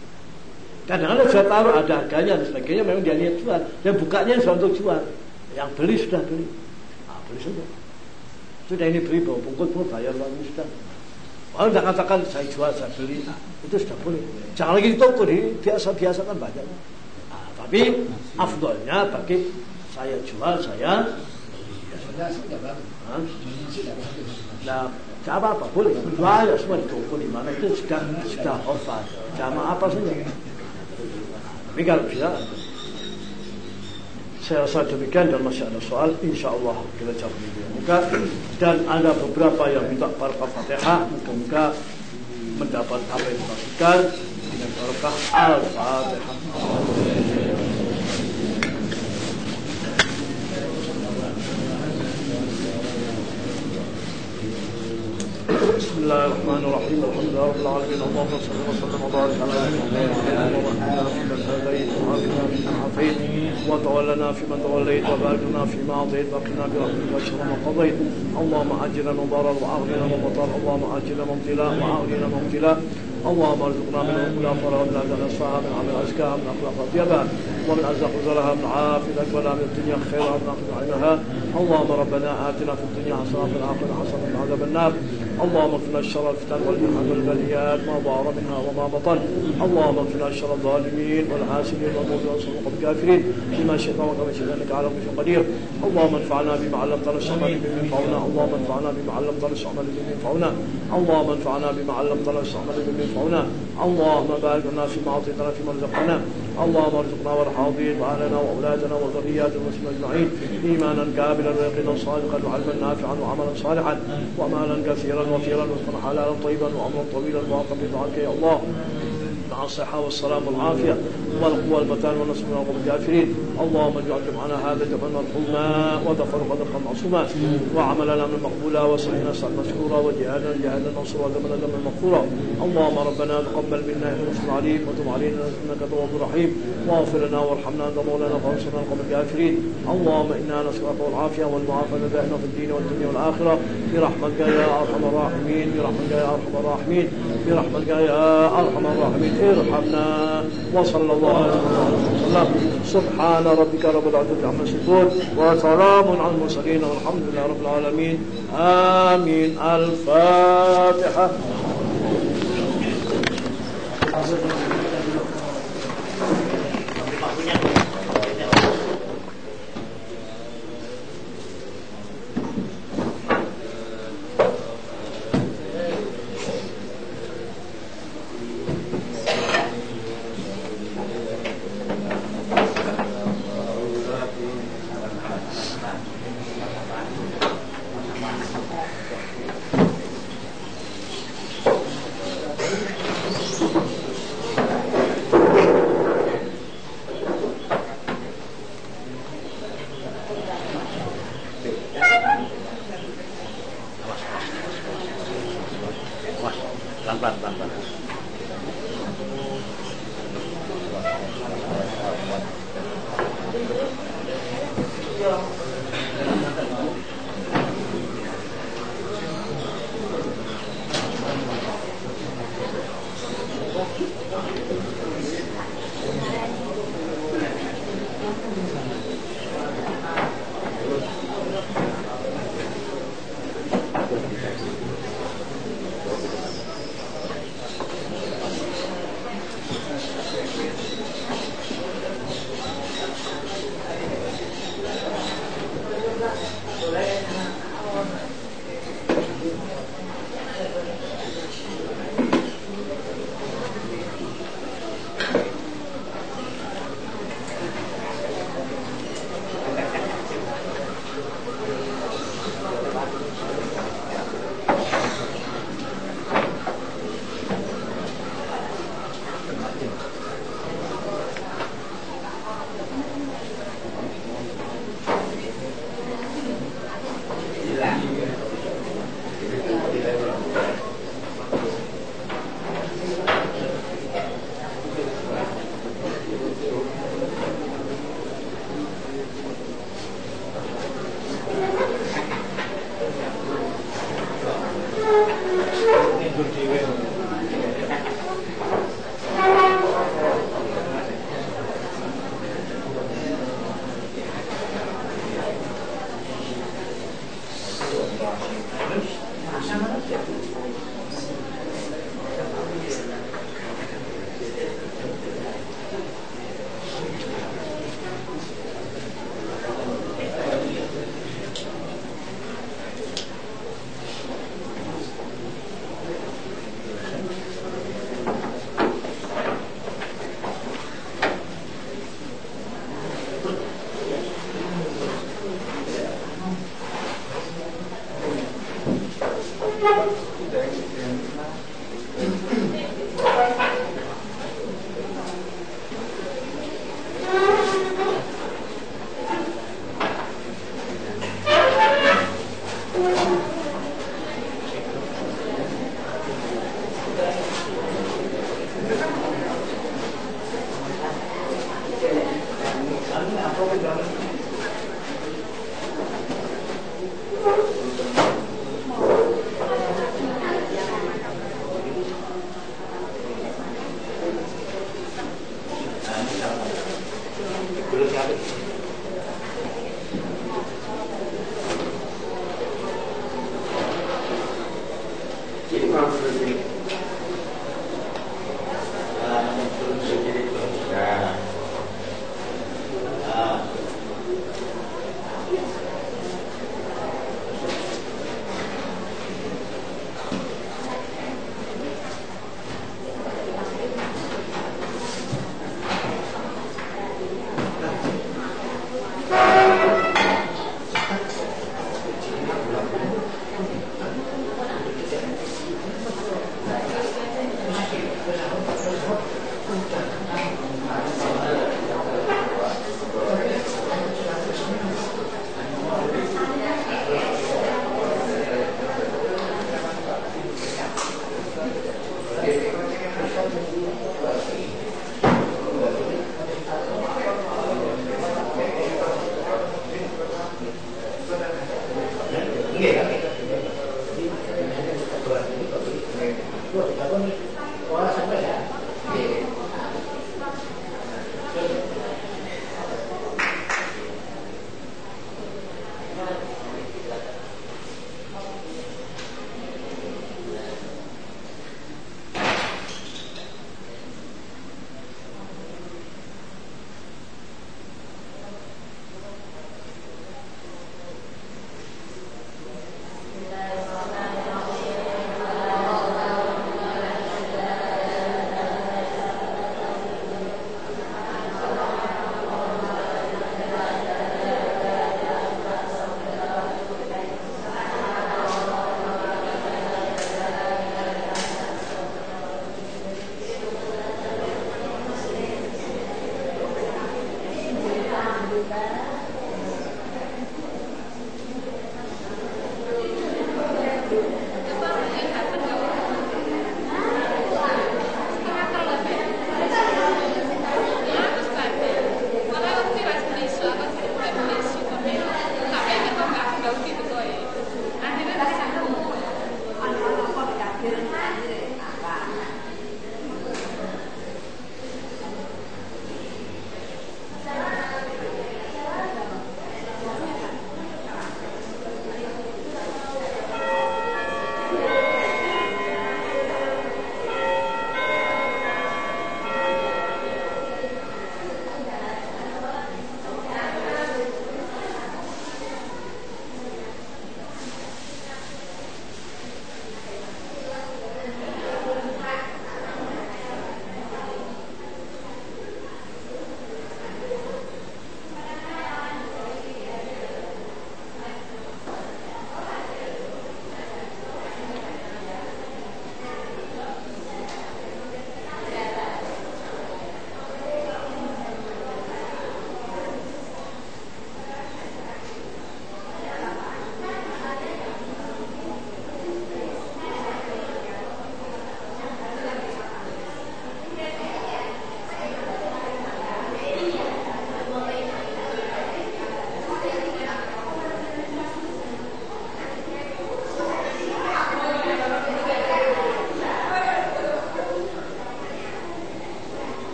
Kadang-kadang sudah tahu ada harganya dan sebagainya, memang dia niat jual. Dan bukanya sudah untuk jual. Yang beli sudah beli. Ah, beli saja. Sudah ini beli bawa bungkus pun bayar lagi sudah. Kalau tidak katakan saya jual, saya beli, nah, itu sudah boleh. Jangan lagi di toko, di biasa-biasa kan banyak. Tapi afdolnya pakai saya jual, saya Nah, apa apa boleh. Jual semua di toko di mana itu sudah sudah offer. Jama apa saja. Tapi kalau bisa saya rasa demikian dan masih ada soal insya Allah kita jawab di muka dan ada beberapa yang minta para fatihah muka-muka mendapat apa yang dimaksudkan dengan barakah al-fatihah بسم الله الرحمن الرحيم الحمد لله رب العالمين اللهم صل وسلم وبارك على سيدنا محمد وعلى آله وصحبه من عافيت وتولنا فيمن توليت وبارك لنا فيما أعطيت وقنا برحمتك وشر ما قضيت. اللهم اجلنا من ضرر واغننا من مطر اللهم اجلنا من ابتلاء واغننا من ابتلاء. اللهم ارزقنا من الخلاف ولا تنصفها من عمل ازكاها من اخلاق اطيبها ومن ارزق زرها من عافيه ولا من الدنيا خيرها من أخذ عينها. اللهم ربنا آتنا في الدنيا حسنة وفي الآخرة حسنة من عذاب النار. اللهم اكفنا الشر الفتن والمحن والبليات ما ظهر منها وما بطن. اللهم اكفنا الشر الظالمين والحاسدين والمؤمنين والصدق الكافرين بما شئت وكما شئت إنك على كل شيء قدير. اللهم انفعنا بما علمتنا الشر الذي ينفعنا اللهم انفعنا بما علمتنا الشر الذي ينفعنا اللهم انفعنا بما علمتنا الشر الذي ينفعنا اللهم بارك لنا فيما أعطيتنا فيما رزقنا. اللهم ارزقنا والحاضرين واهلنا وأولادنا وذرياتنا المسلمين أجمعين. إيمانا كاملا ويقينا صادقا وعلما نافعا وعملا صالحا. ومالا كثيرا وفيرا ورزقا حلالا طيبا وعمرا طويلا وعقبا عنك يا الله. الصحة والسلام والعافية والقوة والمتان والنصر من القوم الكافرين. اللهم اجعل جمعنا هذا جمعا مرحوما وتفرق ذكرا معصوما. وعملنا من مقبولا وسعينا سعد مشكورا وجهادا جهادا منصورا وذمنا ذما مغفورا اللهم ربنا تقبل منا إنك أنت العليم وتب علينا إنك تواب رحيم واغفر لنا وارحمنا أنت مولانا فانصرنا القوم الكافرين. اللهم إنا نسألك العافية والمعافاة دائما في الدين والدنيا والآخرة. برحمتك يا أرحم الراحمين برحمتك يا أرحم الراحمين برحمتك يا أرحم الراحمين. ارحمنا وصلى الله عليه وسلم سبحان ربك رب العزة عما يصفون وسلام على المرسلين والحمد لله رب العالمين. آمين. الفاتحة.